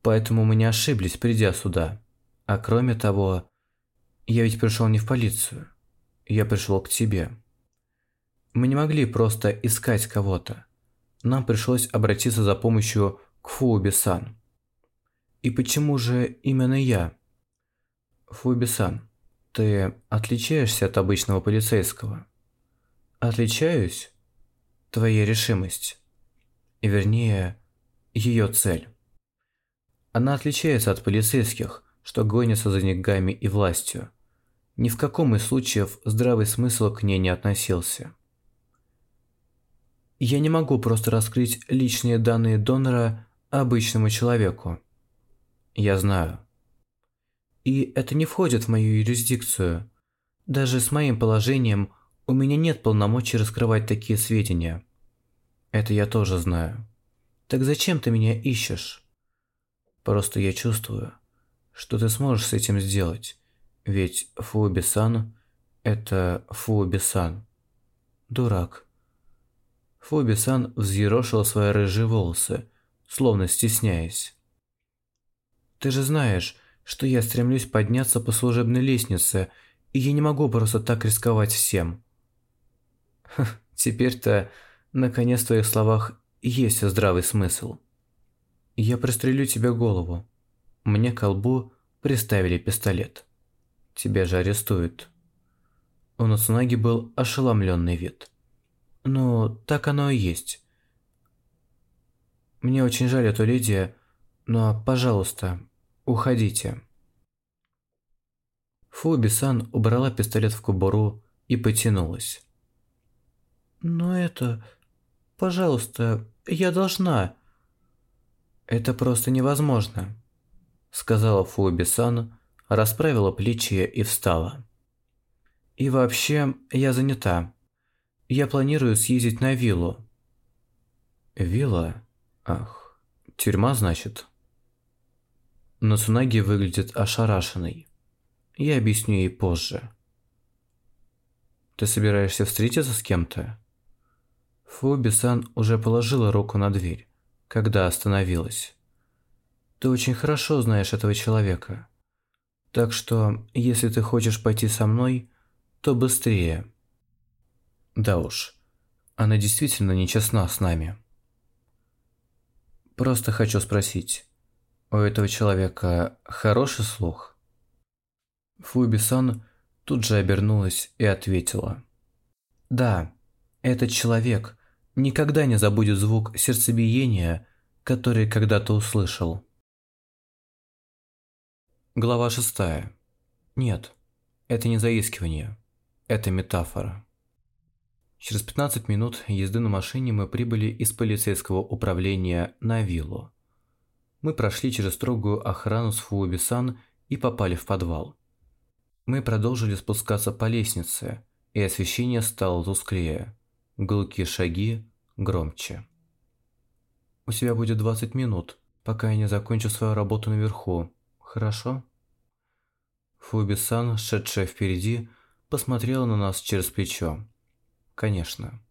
Поэтому мы не ошиблись, придя сюда. А кроме того, я ведь пришел не в полицию я пришел к тебе. Мы не могли просто искать кого-то. Нам пришлось обратиться за помощью к Фууби-сан. И почему же именно я? Фуби-сан, ты отличаешься от обычного полицейского? Отличаюсь? Твоя решимость. И вернее, ее цель. Она отличается от полицейских, что гонятся за деньгами и властью. Ни в каком из случаев здравый смысл к ней не относился. Я не могу просто раскрыть личные данные донора обычному человеку. Я знаю. И это не входит в мою юрисдикцию. Даже с моим положением у меня нет полномочий раскрывать такие сведения. Это я тоже знаю. Так зачем ты меня ищешь? Просто я чувствую, что ты сможешь с этим сделать. Ведь Фуоби-сан – это Фуоби-сан. Дурак. Фуоби-сан взъерошил свои рыжие волосы, словно стесняясь. Ты же знаешь, что я стремлюсь подняться по служебной лестнице, и я не могу просто так рисковать всем. Теперь-то, наконец, в твоих словах есть здравый смысл. Я пристрелю тебе голову. Мне к колбу приставили пистолет. Тебя же арестуют. У Нацунаги был ошеломленный вид. Ну, так оно и есть. Мне очень жаль эту леди, но, пожалуйста, уходите. Фуби-сан убрала пистолет в кобуру и потянулась. «Но это... Пожалуйста, я должна...» «Это просто невозможно», — сказала Фуби-сан, расправила плечи и встала. «И вообще, я занята. Я планирую съездить на виллу». «Вилла? Ах, тюрьма, значит?» Нацунаги выглядит ошарашенной. Я объясню ей позже. «Ты собираешься встретиться с кем-то?» Фуби-сан уже положила руку на дверь, когда остановилась. «Ты очень хорошо знаешь этого человека. Так что, если ты хочешь пойти со мной, то быстрее». Да уж, она действительно нечестна с нами. Просто хочу спросить, у этого человека хороший слух? Фуби-сан тут же обернулась и ответила. Да, этот человек никогда не забудет звук сердцебиения, который когда-то услышал. Глава шестая. Нет, это не заискивание, это метафора. Через 15 минут езды на машине мы прибыли из полицейского управления на виллу. Мы прошли через строгую охрану с Фуоби-сан и попали в подвал. Мы продолжили спускаться по лестнице, и освещение стало тусклее. Гулкие шаги громче. «У тебя будет 20 минут, пока я не закончу свою работу наверху. Хорошо?» Фуби-сан, шедшая впереди, посмотрела на нас через плечо. «Конечно».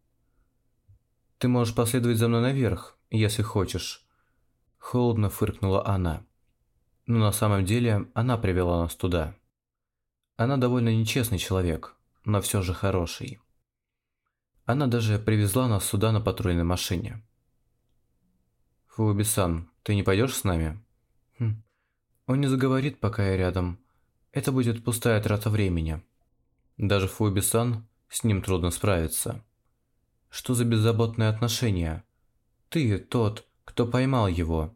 «Ты можешь последовать за мной наверх, если хочешь». Холодно фыркнула она. Но на самом деле она привела нас туда. Она довольно нечестный человек, но все же хороший. Она даже привезла нас сюда на патрульной машине. Фуби-сан, ты не пойдешь с нами? Хм. Он не заговорит, пока я рядом. Это будет пустая трата времени. Даже Фуби-сан с ним трудно справиться. Что за беззаботное отношение? Ты тот, кто поймал его.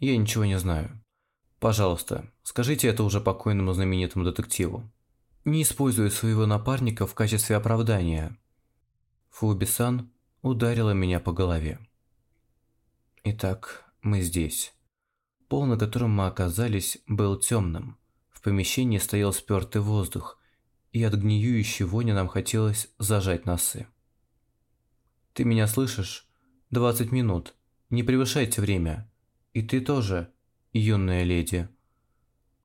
Я ничего не знаю. Пожалуйста, скажите это уже покойному знаменитому детективу. Не используя своего напарника в качестве оправдания. Фуби-сан ударила меня по голове. Итак, мы здесь. Пол, на котором мы оказались, был темным. В помещении стоял спертый воздух, и от гниющей вони нам хотелось зажать носы. «Ты меня слышишь? 20 минут. Не превышайте время. И ты тоже, юная леди».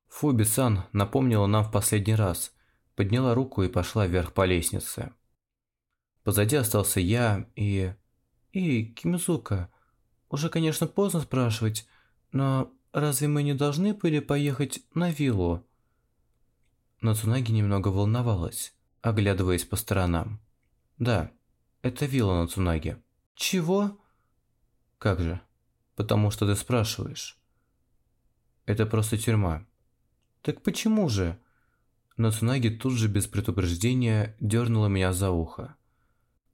Фуби-сан напомнила нам в последний раз, подняла руку и пошла вверх по лестнице. Позади остался я и... И Кимизука. Уже, конечно, поздно спрашивать, но разве мы не должны были поехать на виллу? Нацунаги немного волновалась, оглядываясь по сторонам. Да, это вилла Нацунаги. Чего? Как же? Потому что ты спрашиваешь. Это просто тюрьма. Так почему же? Нацунаги тут же без предупреждения дернула меня за ухо.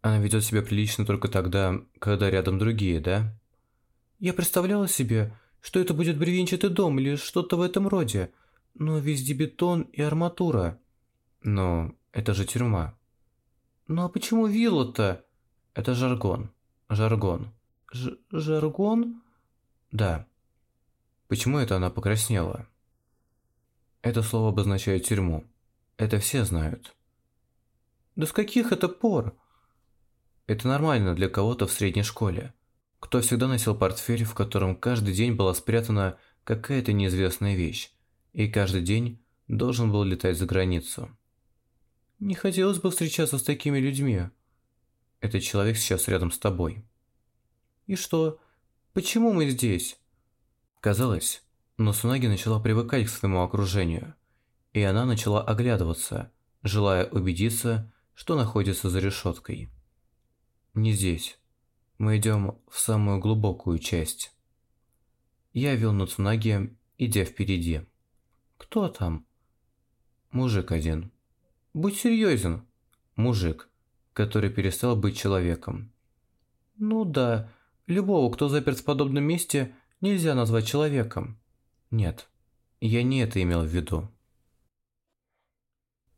Она ведет себя прилично только тогда, когда рядом другие, да? Я представляла себе, что это будет бревенчатый дом или что-то в этом роде, но везде бетон и арматура. Но это же тюрьма. Ну а почему вилла-то? Это жаргон. Жаргон. Ж жаргон? Да. Почему это она покраснела? Это слово обозначает тюрьму. Это все знают. Да с каких это пор? Это нормально для кого-то в средней школе. Кто всегда носил портфель, в котором каждый день была спрятана какая-то неизвестная вещь, и каждый день должен был летать за границу. Не хотелось бы встречаться с такими людьми. Этот человек сейчас рядом с тобой. И что? Почему мы здесь? Казалось, но Сунаги начала привыкать к своему окружению, и она начала оглядываться, желая убедиться, что находится за решеткой. Не здесь. Мы идем в самую глубокую часть. Я вел Нацунаги, идя впереди. Кто там? Мужик один. Будь серьезен. Мужик, который перестал быть человеком. Ну да, любого, кто заперт в подобном месте, нельзя назвать человеком. Нет, я не это имел в виду.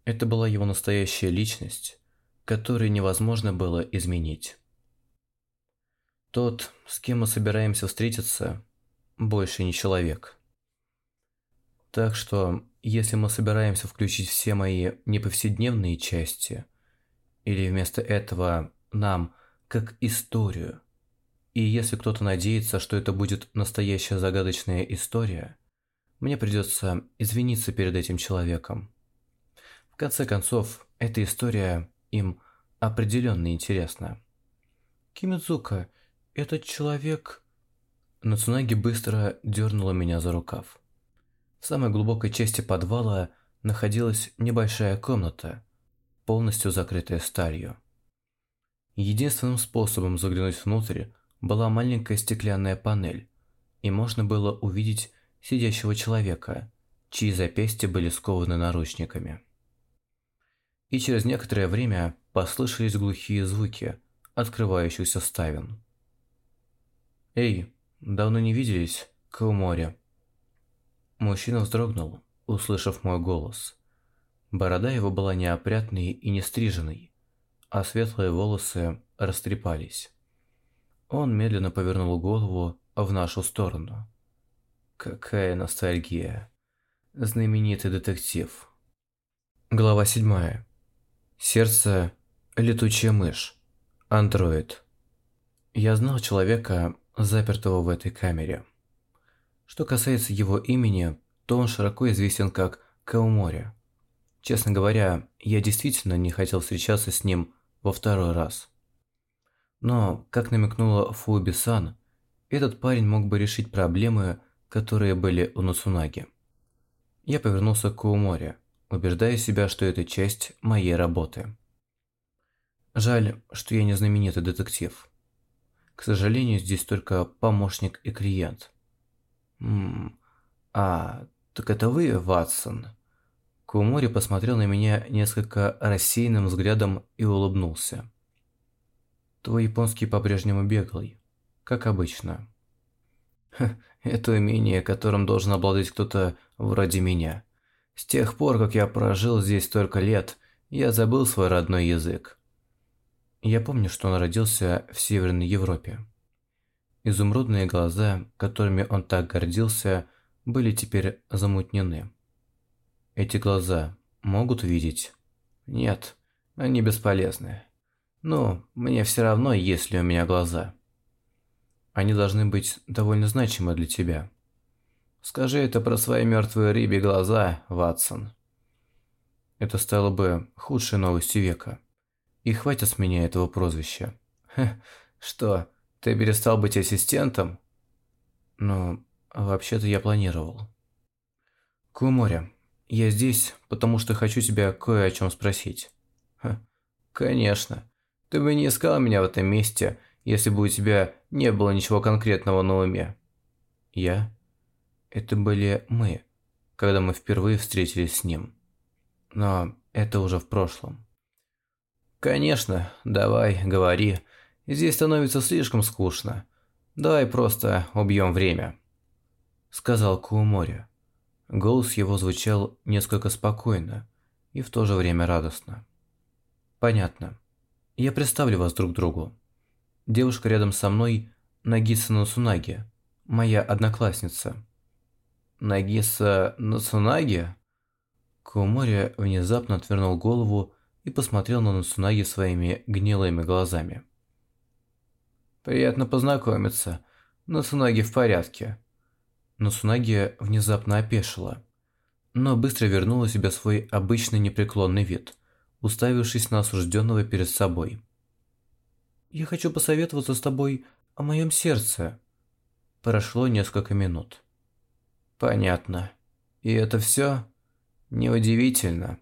Это была его настоящая личность, которую невозможно было изменить. Тот, с кем мы собираемся встретиться, больше не человек. Так что, если мы собираемся включить все мои неповседневные части, или вместо этого нам, как историю, и если кто-то надеется, что это будет настоящая загадочная история, мне придется извиниться перед этим человеком. В конце концов, эта история им определенно интересна. Кимидзука, этот человек... Нацунаги быстро дернула меня за рукав. В самой глубокой части подвала находилась небольшая комната, полностью закрытая сталью. Единственным способом заглянуть внутрь была маленькая стеклянная панель, и можно было увидеть сидящего человека, чьи запястья были скованы наручниками. И через некоторое время послышались глухие звуки открывающихся ставен. «Эй, давно не виделись, Каумори?» Мужчина вздрогнул, услышав мой голос. Борода его была неопрятной и не стриженной, а светлые волосы растрепались. Он медленно повернул голову в нашу сторону. Какая ностальгия. Знаменитый детектив. Глава 7. Сердце – летучая мышь. Андроид. Я знал человека, запертого в этой камере. Что касается его имени, то он широко известен как Каумори. Честно говоря, я действительно не хотел встречаться с ним во второй раз. Но, как намекнула Фуби-сан, этот парень мог бы решить проблемы, которые были у Нацунаги. Я повернулся к Кууморе, убеждая себя, что это часть моей работы. Жаль, что я не знаменитый детектив. К сожалению, здесь только помощник и клиент. Ммм, а, так это вы, Ватсон? Кумори посмотрел на меня несколько рассеянным взглядом и улыбнулся. Твой японский по-прежнему беглый, как обычно. Это умение, которым должен обладать кто-то вроде меня. С тех пор, как я прожил здесь столько лет, я забыл свой родной язык. Я помню, что он родился в Северной Европе. Изумрудные глаза, которыми он так гордился, были теперь замутнены. Эти глаза могут видеть? Нет, они бесполезны. Ну, мне все равно, есть ли у меня глаза. Они должны быть довольно значимы для тебя. Скажи это про свои мертвые рыбьи глаза, Ватсон. Это стало бы худшей новостью века. И хватит с меня этого прозвища. Хе, что, ты перестал быть ассистентом? Ну, вообще-то я планировал. Куморя, я здесь, потому что хочу тебя кое о чем спросить. Ха, конечно. Ты бы не искал меня в этом месте, если бы у тебя не было ничего конкретного на уме. Я? Это были мы. когда мы впервые встретились с ним. Но это уже в прошлом. «Конечно, давай, говори. Здесь становится слишком скучно. Давай просто убьем время», – сказал Куумори. Голос его звучал несколько спокойно и в то же время радостно. «Понятно. Я представлю вас друг другу. Девушка рядом со мной – Нагиса Нацунаги, моя одноклассница». «Нагиса Нацунаги?» Куумори внезапно отвернул голову и посмотрел на Нацунаги своими гнилыми глазами. «Приятно познакомиться. Нацунаги в порядке». Нацунаги внезапно опешила, но быстро вернула себе свой обычный непреклонный вид, уставившись на осужденного перед собой. «Я хочу посоветоваться с тобой о моем сердце». Прошло несколько минут. «Понятно. И это все? Неудивительно».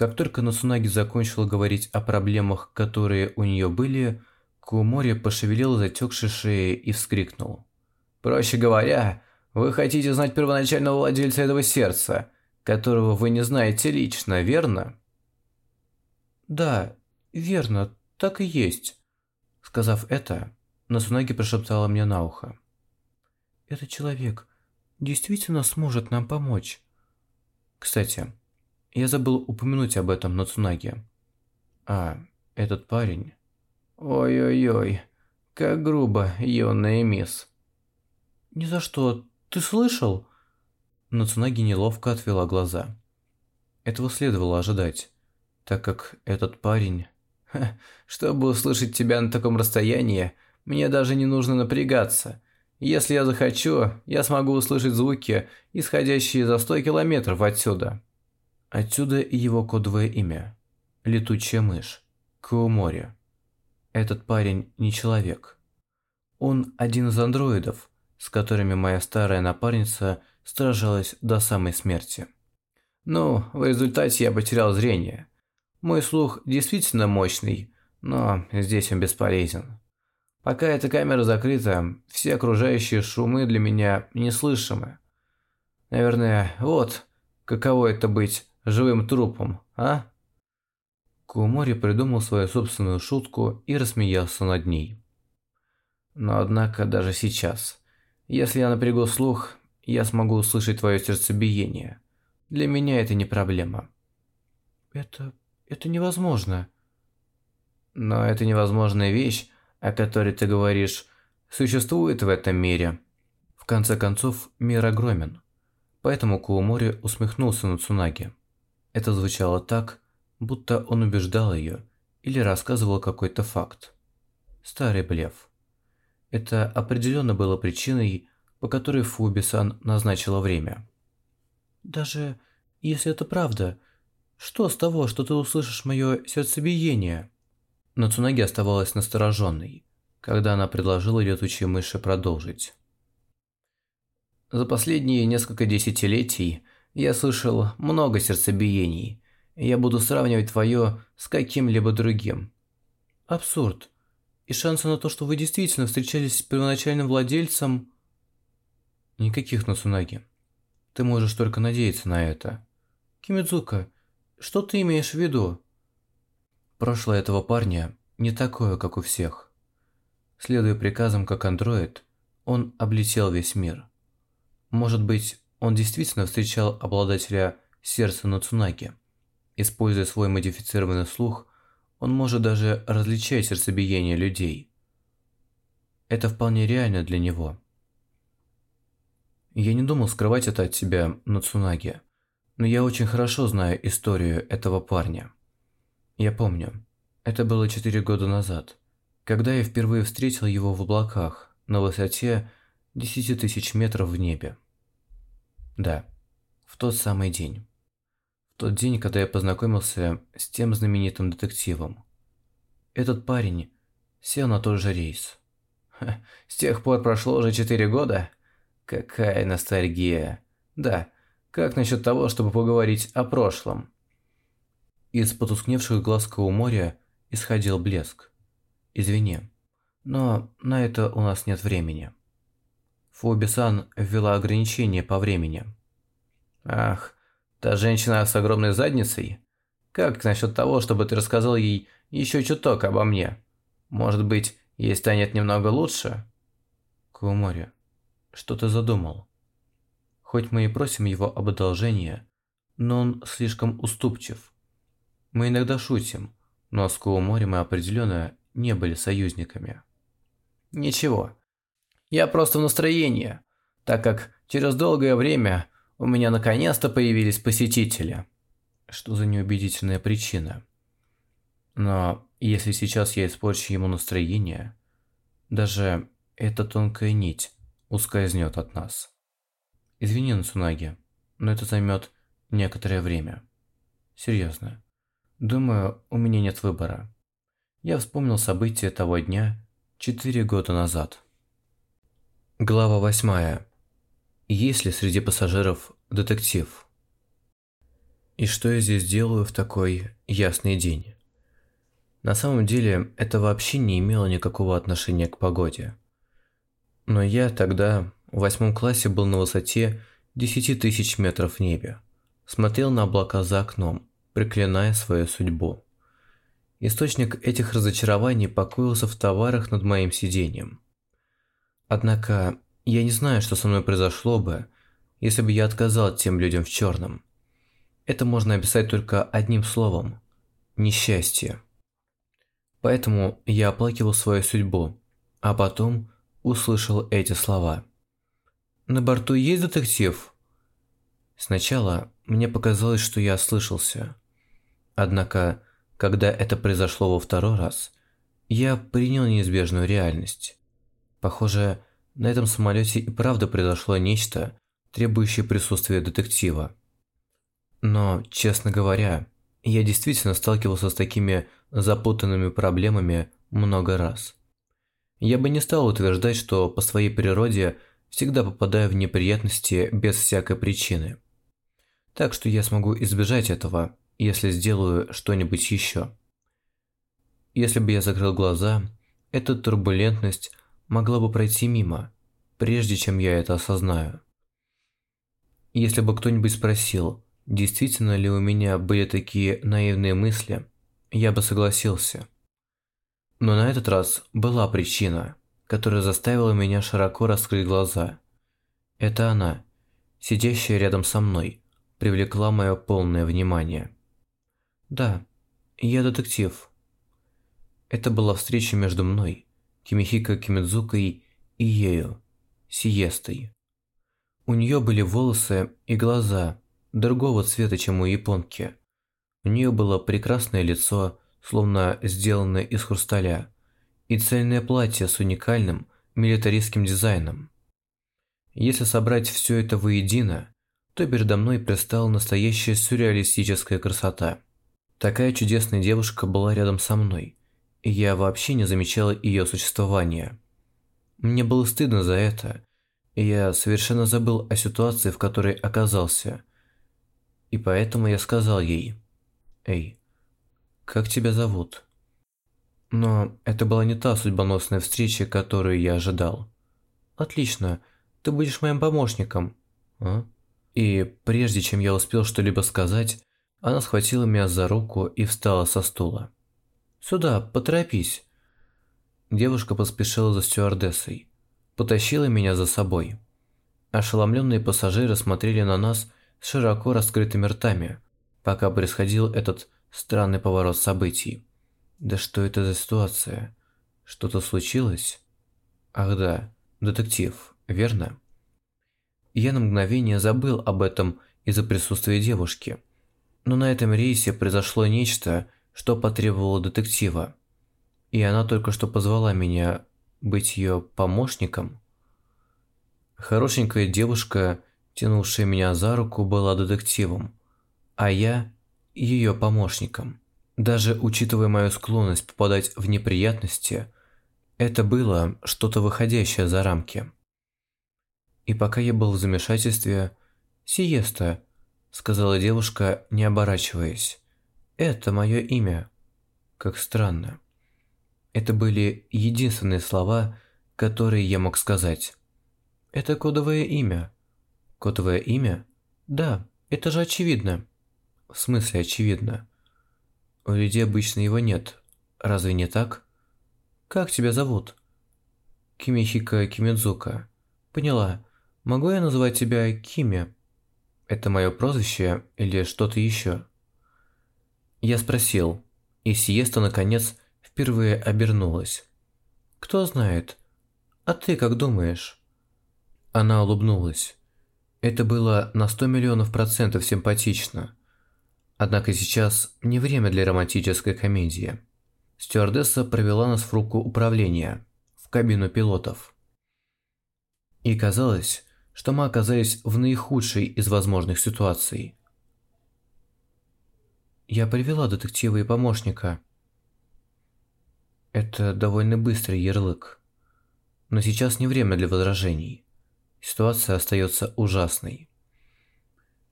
Как только Насунаги закончила говорить о проблемах, которые у нее были, Кумори пошевелил затекшей шеей и вскрикнул. «Проще говоря, вы хотите знать первоначального владельца этого сердца, которого вы не знаете лично, верно?» «Да, верно, так и есть». Сказав это, Насунаги прошептала мне на ухо. «Этот человек действительно сможет нам помочь». Кстати, я забыл упомянуть об этом на Цунаге. А, этот парень... Ой-ой-ой, как грубо, юная мисс. Ни за что, ты слышал? Нацунаги неловко отвела глаза. Этого следовало ожидать, так как этот парень... Ха, чтобы услышать тебя на таком расстоянии, мне даже не нужно напрягаться. Если я захочу, я смогу услышать звуки, исходящие за сто километров отсюда. Отсюда и его кодовое имя – Летучая мышь, Куомори. Этот парень не человек. Он один из андроидов, с которыми моя старая напарница сражалась до самой смерти. Ну, в результате я потерял зрение. Мой слух действительно мощный, но здесь он бесполезен. Пока эта камера закрыта, все окружающие шумы для меня неслышимы. Наверное, вот каково это быть живым трупом, а?» Кумори придумал свою собственную шутку и рассмеялся над ней. Но однако даже сейчас, если я напрягу слух, я смогу услышать твое сердцебиение. Для меня это не проблема. Это... это невозможно. Но эта невозможная вещь, о которой ты говоришь, существует в этом мире. В конце концов, мир огромен. Поэтому Куумори усмехнулся на Цунаги. Это звучало так, будто он убеждал ее или рассказывал какой-то факт. Старый блеф. Это определенно было причиной, по которой Фуби-сан назначила время. «Даже если это правда, что с того, что ты услышишь мое сердцебиение?» Но Цунаги оставалась настороженной, когда она предложила летучей мыши продолжить. За последние несколько десятилетий я слышал много сердцебиений. Я буду сравнивать твое с каким-либо другим. Абсурд. И шансы на то, что вы действительно встречались с первоначальным владельцем... Никаких, Насунаги. Ты можешь только надеяться на это. Кимидзука, что ты имеешь в виду? Прошлое этого парня не такое, как у всех. Следуя приказам как андроид, он облетел весь мир. Может быть, он действительно встречал обладателя сердца Нацунаки. Используя свой модифицированный слух, он может даже различать сердцебиение людей. Это вполне реально для него. Я не думал скрывать это от тебя, Нацунаги, но я очень хорошо знаю историю этого парня. Я помню, это было 4 года назад, когда я впервые встретил его в облаках на высоте 10 тысяч метров в небе. Да, в тот самый день. В тот день, когда я познакомился с тем знаменитым детективом. Этот парень сел на тот же рейс. Ха, с тех пор прошло уже четыре года? Какая ностальгия. Да, как насчет того, чтобы поговорить о прошлом? Из потускневших глаз моря исходил блеск. Извини, но на это у нас нет времени. Фуби-сан ввела ограничение по времени. Ах, та женщина с огромной задницей? Как насчет того, чтобы ты рассказал ей еще чуток обо мне? Может быть, ей станет немного лучше? Кумори, что ты задумал? Хоть мы и просим его об одолжении, но он слишком уступчив. Мы иногда шутим, но с Куумори мы определенно не были союзниками. Ничего, я просто в настроении, так как через долгое время у меня наконец-то появились посетители. Что за неубедительная причина? Но если сейчас я испорчу ему настроение, даже эта тонкая нить ускользнет от нас. Извини, Нацунаги, но это займет некоторое время. Серьезно. Думаю, у меня нет выбора. Я вспомнил события того дня четыре года назад. Глава восьмая. Есть ли среди пассажиров детектив? И что я здесь делаю в такой ясный день? На самом деле, это вообще не имело никакого отношения к погоде. Но я тогда, в восьмом классе, был на высоте 10 тысяч метров в небе. Смотрел на облака за окном, проклиная свою судьбу. Источник этих разочарований покоился в товарах над моим сиденьем. Однако, я не знаю, что со мной произошло бы, если бы я отказал тем людям в черном. Это можно описать только одним словом – несчастье. Поэтому я оплакивал свою судьбу, а потом услышал эти слова. «На борту есть детектив?» Сначала мне показалось, что я ослышался. Однако, когда это произошло во второй раз, я принял неизбежную реальность. Похоже, на этом самолете и правда произошло нечто, требующее присутствия детектива. Но, честно говоря, я действительно сталкивался с такими запутанными проблемами много раз. Я бы не стал утверждать, что по своей природе всегда попадаю в неприятности без всякой причины. Так что я смогу избежать этого, если сделаю что-нибудь еще. Если бы я закрыл глаза, эта турбулентность могла бы пройти мимо, прежде чем я это осознаю. Если бы кто-нибудь спросил, действительно ли у меня были такие наивные мысли, я бы согласился. Но на этот раз была причина, которая заставила меня широко раскрыть глаза. Это она, сидящая рядом со мной, привлекла мое полное внимание. Да, я детектив. Это была встреча между мной, Кимихико Кимидзукой и ею, Сиестой. У нее были волосы и глаза другого цвета, чем у японки, у нее было прекрасное лицо, словно сделанное из хрусталя, и цельное платье с уникальным милитаристским дизайном. Если собрать все это воедино, то передо мной предстала настоящая сюрреалистическая красота. Такая чудесная девушка была рядом со мной, я вообще не замечала ее существования. Мне было стыдно за это, я совершенно забыл о ситуации, в которой оказался. И поэтому я сказал ей – Эй, как тебя зовут? Но это была не та судьбоносная встреча, которую я ожидал. Отлично, ты будешь моим помощником. А? И прежде чем я успел что-либо сказать, она схватила меня за руку и встала со стула. «Сюда, поторопись!» Девушка поспешила за стюардессой. Потащила меня за собой. Ошеломленные пассажиры смотрели на нас с широко раскрытыми ртами, пока происходил этот странный поворот событий. Да что это за ситуация? Что-то случилось? Ах да, детектив, верно? Я на мгновение забыл об этом из-за присутствия девушки. Но на этом рейсе произошло нечто, что потребовало детектива. И она только что позвала меня быть ее помощником. Хорошенькая девушка, тянувшая меня за руку, была детективом а я – ее помощником. Даже учитывая мою склонность попадать в неприятности, это было что-то выходящее за рамки. И пока я был в замешательстве, «Сиеста», – сказала девушка, не оборачиваясь. «Это мое имя». Как странно. Это были единственные слова, которые я мог сказать. «Это кодовое имя». «Кодовое имя?» «Да». Это же очевидно. В смысле очевидно? У людей обычно его нет. Разве не так? Как тебя зовут? Кимихика Кимидзука. Поняла. Могу я называть тебя Кими? Это мое прозвище или что-то еще? Я спросил, и Сиеста наконец впервые обернулась. Кто знает. А ты как думаешь? Она улыбнулась. Это было на 100 миллионов процентов симпатично. Однако сейчас не время для романтической комедии. Стюардесса провела нас в руку управления, в кабину пилотов. И казалось, что мы оказались в наихудшей из возможных ситуаций. Я привела детектива и помощника. Это довольно быстрый ярлык. Но сейчас не время для возражений. Ситуация остается ужасной.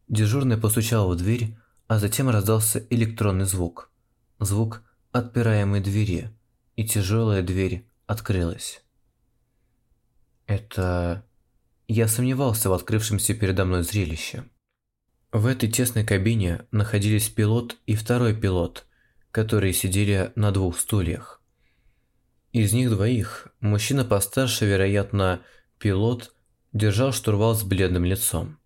Дежурный постучал в дверь, а затем раздался электронный звук. Звук отпираемой двери, и тяжелая дверь открылась. Это... Я сомневался в открывшемся передо мной зрелище. В этой тесной кабине находились пилот и второй пилот, которые сидели на двух стульях. Из них двоих мужчина постарше, вероятно, пилот, держал штурвал с бледным лицом.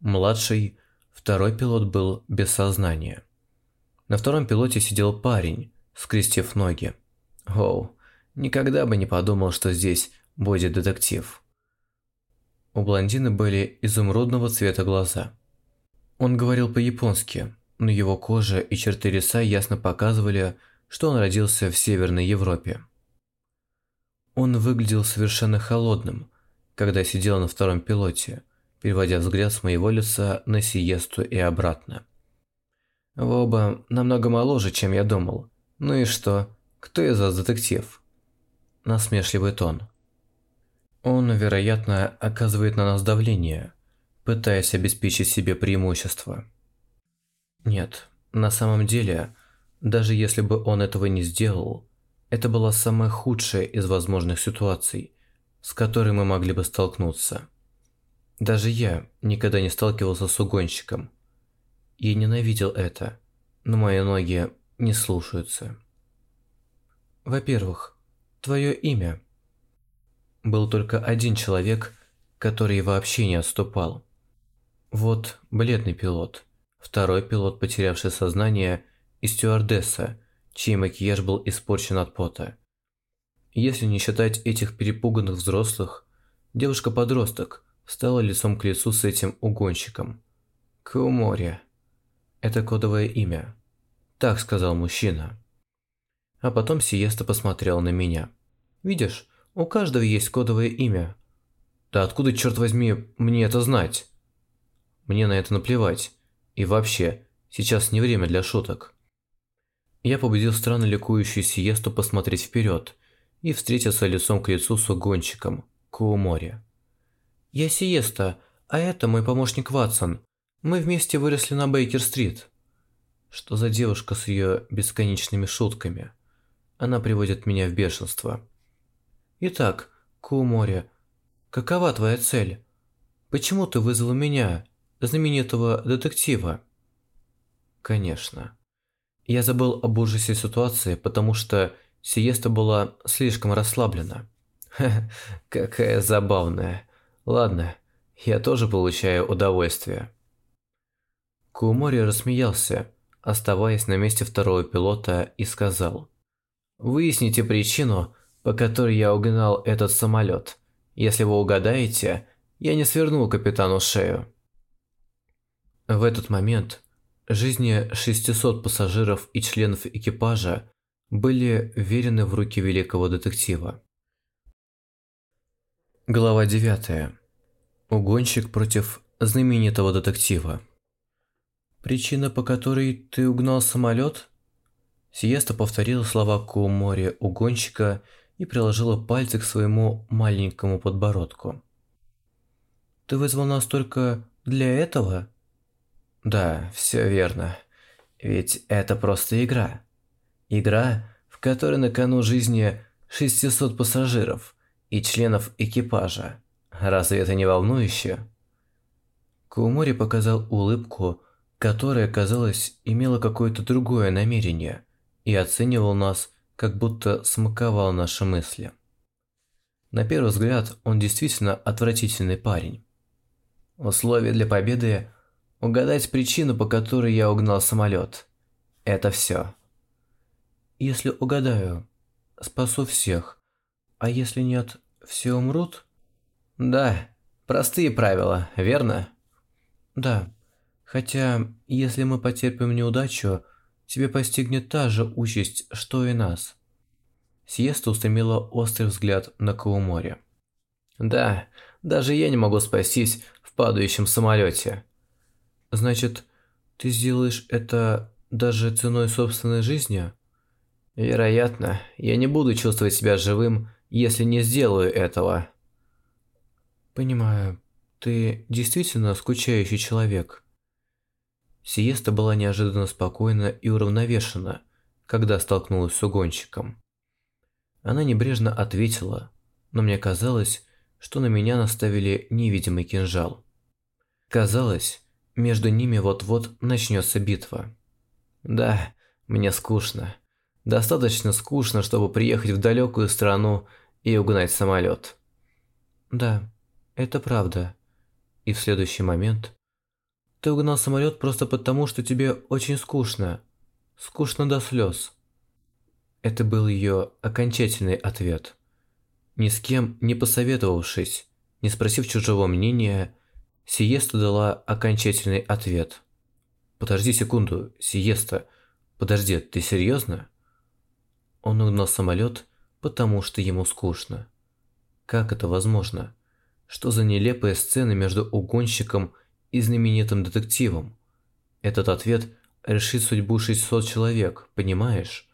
Младший, второй пилот был без сознания. На втором пилоте сидел парень, скрестив ноги. Оу, никогда бы не подумал, что здесь будет детектив. У блондина были изумрудного цвета глаза. Он говорил по-японски, но его кожа и черты лица ясно показывали, что он родился в Северной Европе. Он выглядел совершенно холодным, когда сидел на втором пилоте, переводя взгляд с моего лица на сиесту и обратно. Вы оба намного моложе, чем я думал. Ну и что? Кто из вас детектив? Насмешливый тон. Он, вероятно, оказывает на нас давление, пытаясь обеспечить себе преимущество. Нет, на самом деле, даже если бы он этого не сделал, это была самая худшая из возможных ситуаций, с которой мы могли бы столкнуться. Даже я никогда не сталкивался с угонщиком. Я ненавидел это, но мои ноги не слушаются. Во-первых, твое имя. Был только один человек, который вообще не отступал. Вот бледный пилот, второй пилот, потерявший сознание, и стюардесса, чей макияж был испорчен от пота. Если не считать этих перепуганных взрослых, девушка-подросток стала лицом к лицу с этим угонщиком. Каумори. Это кодовое имя. Так сказал мужчина. А потом Сиеста посмотрел на меня. Видишь, у каждого есть кодовое имя. Да откуда, черт возьми, мне это знать? Мне на это наплевать. И вообще, сейчас не время для шуток. Я побудил странно ликующую Сиесту посмотреть вперед и встретиться лицом к лицу с угонщиком, Куумори. «Я Сиеста, а это мой помощник Ватсон. Мы вместе выросли на Бейкер-стрит». Что за девушка с ее бесконечными шутками? Она приводит меня в бешенство. «Итак, Куумори, какова твоя цель? Почему ты вызвал меня, знаменитого детектива?» «Конечно». Я забыл об ужасе ситуации, потому что сиеста была слишком расслаблена. Какая забавная. Ладно, я тоже получаю удовольствие. Кумори рассмеялся, оставаясь на месте второго пилота, и сказал. «Выясните причину, по которой я угнал этот самолет. Если вы угадаете, я не свернул капитану шею». В этот момент Жизни 600 пассажиров и членов экипажа были верены в руки великого детектива. Глава 9. Угонщик против знаменитого детектива. Причина, по которой ты угнал самолет? Сиеста повторила слова Куумори угонщика и приложила пальцы к своему маленькому подбородку. Ты вызвал нас только для этого? Да, все верно. Ведь это просто игра. Игра, в которой на кону жизни 600 пассажиров и членов экипажа. Разве это не волнующе? Куумори показал улыбку, которая, казалось, имела какое-то другое намерение, и оценивал нас, как будто смаковал наши мысли. На первый взгляд, он действительно отвратительный парень. Условие для победы – угадать причину, по которой я угнал самолет. Это все. Если угадаю, спасу всех, а если нет, все умрут? Да, простые правила, верно? Да. Хотя, если мы потерпим неудачу, тебе постигнет та же участь, что и нас. Сиеста устремила острый взгляд на Кауморе. Да, даже я не могу спастись в падающем самолете. Значит, ты сделаешь это даже ценой собственной жизни? Вероятно, я не буду чувствовать себя живым, если не сделаю этого. Понимаю. Ты действительно скучающий человек. Сиеста была неожиданно спокойна и уравновешена, когда столкнулась с угонщиком. Она небрежно ответила, но мне казалось, что на меня наставили невидимый кинжал. Казалось, между ними вот-вот начнется битва. Да, мне скучно. Достаточно скучно, чтобы приехать в далекую страну и угнать самолет. Да, это правда. И в следующий момент... Ты угнал самолет просто потому, что тебе очень скучно. Скучно до слез. Это был ее окончательный ответ. Ни с кем не посоветовавшись, не спросив чужого мнения, Сиеста дала окончательный ответ. «Подожди секунду, Сиеста. Подожди, ты серьезно?» Он угнал самолет, потому что ему скучно. Как это возможно? Что за нелепая сцена между угонщиком и знаменитым детективом? Этот ответ решит судьбу 600 человек, понимаешь?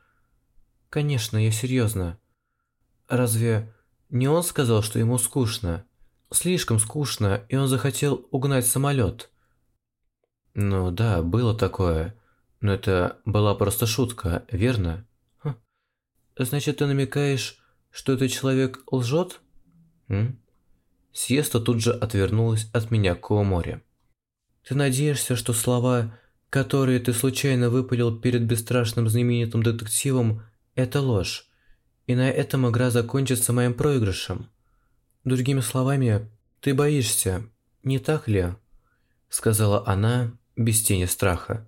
Конечно, я серьезно. Разве не он сказал, что ему скучно? Слишком скучно, и он захотел угнать самолет. Ну да, было такое. Но это была просто шутка, верно? Хм. Значит, ты намекаешь, что этот человек лжет? М? Сиеста тут же отвернулась от меня к море. «Ты надеешься, что слова, которые ты случайно выпалил перед бесстрашным знаменитым детективом, это ложь, и на этом игра закончится моим проигрышем? Другими словами, ты боишься, не так ли?» Сказала она без тени страха.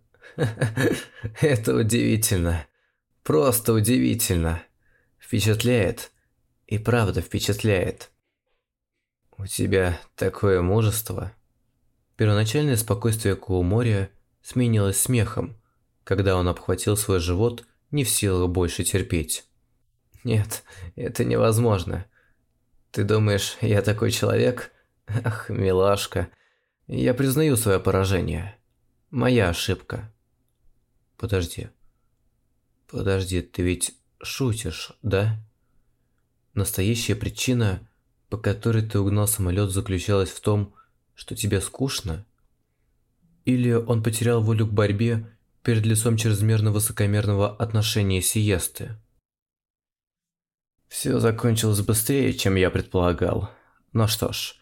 «Это удивительно. Просто удивительно. Впечатляет. И правда впечатляет». «У тебя такое мужество». Первоначальное спокойствие Куумория сменилось смехом, когда он обхватил свой живот, не в силах больше терпеть. «Нет, это невозможно. Ты думаешь, я такой человек? Ах, милашка. Я признаю свое поражение. Моя ошибка». «Подожди. Подожди, ты ведь шутишь, да?» Настоящая причина по которой ты угнал самолет, заключалась в том, что тебе скучно? Или он потерял волю к борьбе перед лицом чрезмерно высокомерного отношения сиесты? Все закончилось быстрее, чем я предполагал. Ну что ж,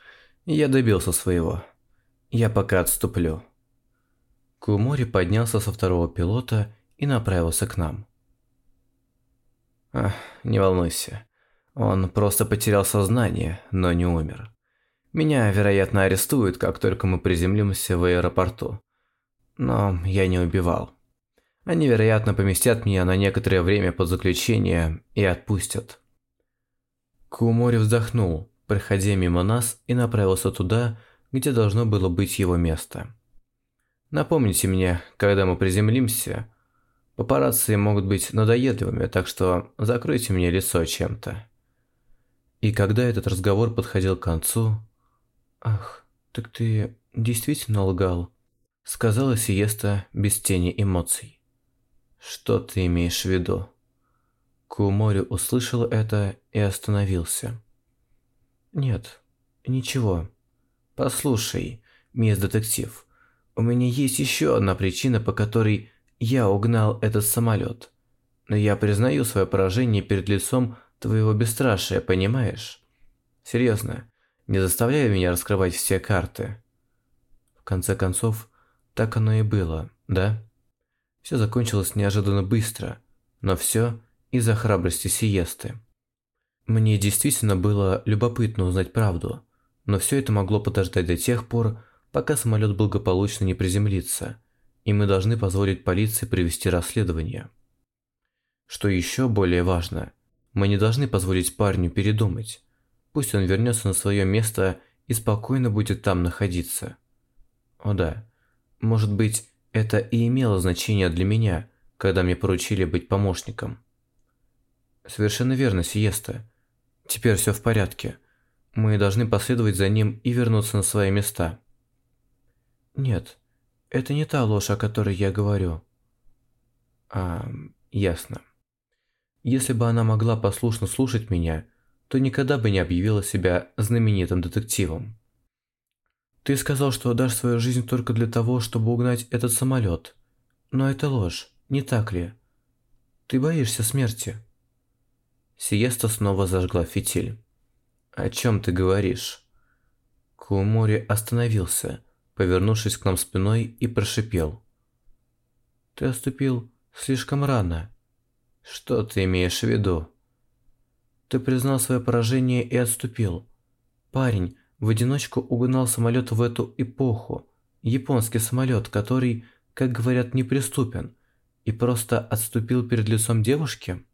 я добился своего. Я пока отступлю. Кумори поднялся со второго пилота и направился к нам. Ах, не волнуйся. Он просто потерял сознание, но не умер. Меня, вероятно, арестуют, как только мы приземлимся в аэропорту. Но я не убивал. Они, вероятно, поместят меня на некоторое время под заключение и отпустят. Кумори вздохнул, проходя мимо нас и направился туда, где должно было быть его место. Напомните мне, когда мы приземлимся. Папарацци могут быть надоедливыми, так что закройте мне лицо чем-то. И когда этот разговор подходил к концу... «Ах, так ты действительно лгал?» Сказала Сиеста без тени эмоций. «Что ты имеешь в виду?» Кумори услышал это и остановился. «Нет, ничего. Послушай, мисс детектив, у меня есть еще одна причина, по которой я угнал этот самолет. Но я признаю свое поражение перед лицом твоего бесстрашия, понимаешь? Серьезно, не заставляй меня раскрывать все карты. В конце концов, так оно и было, да? Все закончилось неожиданно быстро, но все из-за храбрости Сиесты. Мне действительно было любопытно узнать правду, но все это могло подождать до тех пор, пока самолет благополучно не приземлится, и мы должны позволить полиции провести расследование. Что еще более важно, мы не должны позволить парню передумать. Пусть он вернется на свое место и спокойно будет там находиться. О да, может быть, это и имело значение для меня, когда мне поручили быть помощником. Совершенно верно, Сиеста. Теперь все в порядке. Мы должны последовать за ним и вернуться на свои места. Нет, это не та ложь, о которой я говорю. А, ясно. Если бы она могла послушно слушать меня, то никогда бы не объявила себя знаменитым детективом. Ты сказал, что отдашь свою жизнь только для того, чтобы угнать этот самолет. Но это ложь, не так ли? Ты боишься смерти. Сиеста снова зажгла фитиль. «О чем ты говоришь?» Куумори остановился, повернувшись к нам спиной и прошипел. «Ты отступил слишком рано. Что ты имеешь в виду? Ты признал свое поражение и отступил. Парень в одиночку угнал самолет в эту эпоху. Японский самолет, который, как говорят, неприступен, и просто отступил перед лицом девушки?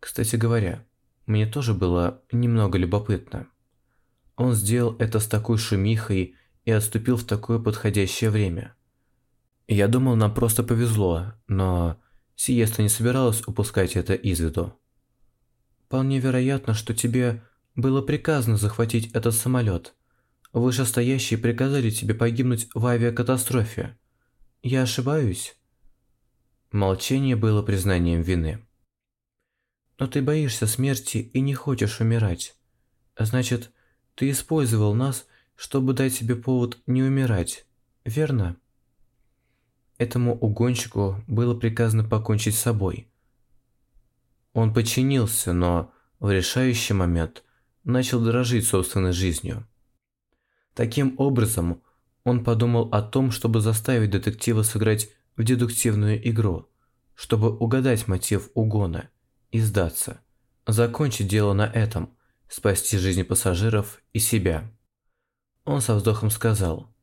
Кстати говоря, мне тоже было немного любопытно. Он сделал это с такой шумихой и отступил в такое подходящее время. Я думал, нам просто повезло, но Сиеста не собиралась упускать это из виду. «Вполне вероятно, что тебе было приказано захватить этот самолет. Вышестоящие приказали тебе погибнуть в авиакатастрофе. Я ошибаюсь?» Молчание было признанием вины. «Но ты боишься смерти и не хочешь умирать. Значит, ты использовал нас, чтобы дать себе повод не умирать, верно?» Этому угонщику было приказано покончить с собой. Он подчинился, но в решающий момент начал дорожить собственной жизнью. Таким образом, он подумал о том, чтобы заставить детектива сыграть в дедуктивную игру, чтобы угадать мотив угона и сдаться, закончить дело на этом, спасти жизни пассажиров и себя. Он со вздохом сказал –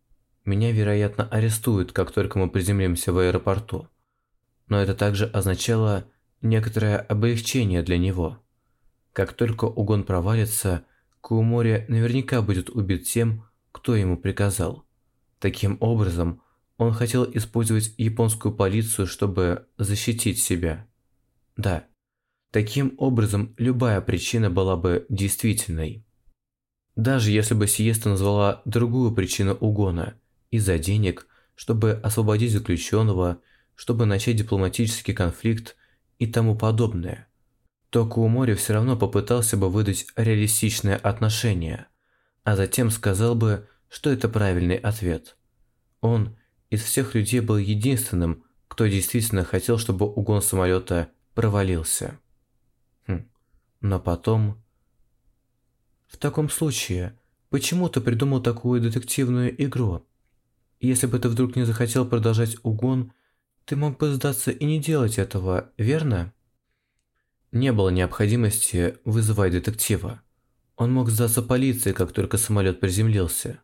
меня, вероятно, арестуют, как только мы приземлимся в аэропорту. Но это также означало некоторое облегчение для него. Как только угон провалится, Куумори наверняка будет убит тем, кто ему приказал. Таким образом, он хотел использовать японскую полицию, чтобы защитить себя. Да, таким образом любая причина была бы действительной. Даже если бы Сиеста назвала другую причину угона – из-за денег, чтобы освободить заключенного, чтобы начать дипломатический конфликт и тому подобное, то Куумори все равно попытался бы выдать реалистичное отношение, а затем сказал бы, что это правильный ответ. Он из всех людей был единственным, кто действительно хотел, чтобы угон самолета провалился. Но потом... В таком случае, почему ты придумал такую детективную игру? Если бы ты вдруг не захотел продолжать угон, ты мог бы сдаться и не делать этого, верно? Не было необходимости вызывать детектива. Он мог сдаться полиции, как только самолет приземлился.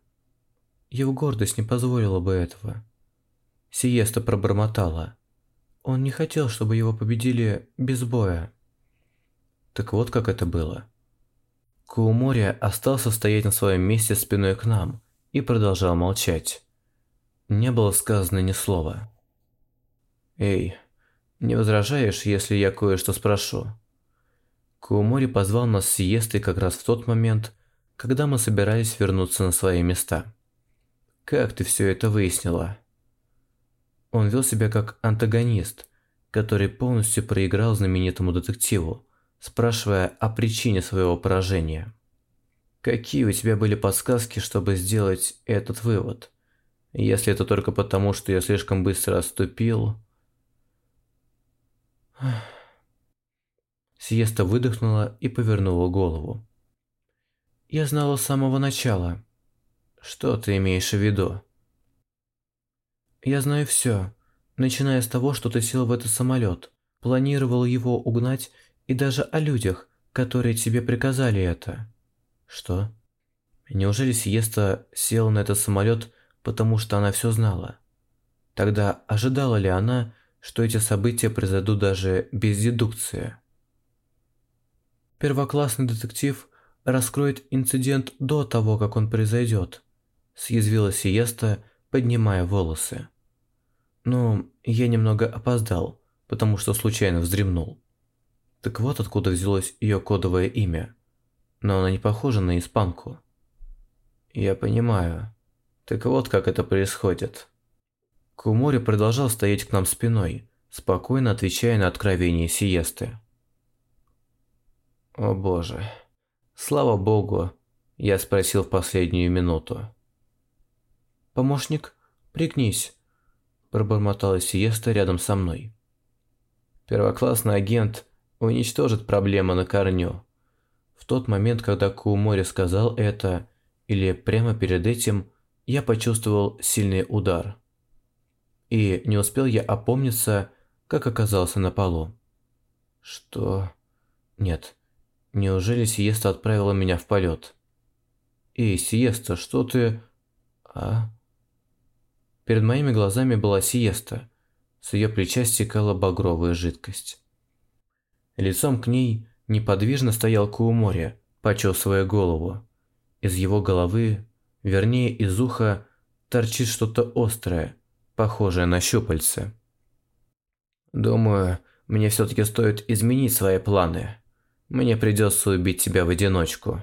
Его гордость не позволила бы этого. Сиеста пробормотала. Он не хотел, чтобы его победили без боя. Так вот как это было. Куумори остался стоять на своем месте спиной к нам и продолжал молчать. Не было сказано ни слова. «Эй, не возражаешь, если я кое-что спрошу?» Куумори позвал нас с сиестой как раз в тот момент, когда мы собирались вернуться на свои места. «Как ты все это выяснила?» Он вел себя как антагонист, который полностью проиграл знаменитому детективу, спрашивая о причине своего поражения. «Какие у тебя были подсказки, чтобы сделать этот вывод?» Если это только потому, что я слишком быстро отступил... Сиеста выдохнула и повернула голову. Я знала с самого начала. Что ты имеешь в виду? Я знаю все, начиная с того, что ты сел в этот самолет, планировал его угнать и даже о людях, которые тебе приказали это. Что? Неужели Сиеста села на этот самолет, потому что она все знала? Тогда ожидала ли она, что эти события произойдут даже без дедукции? Первоклассный детектив раскроет инцидент до того, как он произойдет, съязвила Сиеста, поднимая волосы. Ну, я немного опоздал, потому что случайно вздремнул. Так вот откуда взялось ее кодовое имя. Но она не похожа на испанку. Я понимаю. Так вот как это происходит. Кумори продолжал стоять к нам спиной, спокойно отвечая на откровение сиесты. О боже. Слава богу, я спросил в последнюю минуту. «Помощник, пригнись», – пробормотала Сиеста рядом со мной. Первоклассный агент уничтожит проблему на корню. В тот момент, когда Куумори сказал это, или прямо перед этим, я почувствовал сильный удар. И не успел я опомниться, как оказался на полу. Что? Нет. Неужели Сиеста отправила меня в полет? Эй, Сиеста, что ты... А? Перед моими глазами была Сиеста. С ее плеча стекала багровая жидкость. Лицом к ней неподвижно стоял Куумори, почесывая голову. Из его головы, вернее из уха, торчит что-то острое, похожее на щупальце. «Думаю, мне все-таки стоит изменить свои планы. Мне придется убить тебя в одиночку».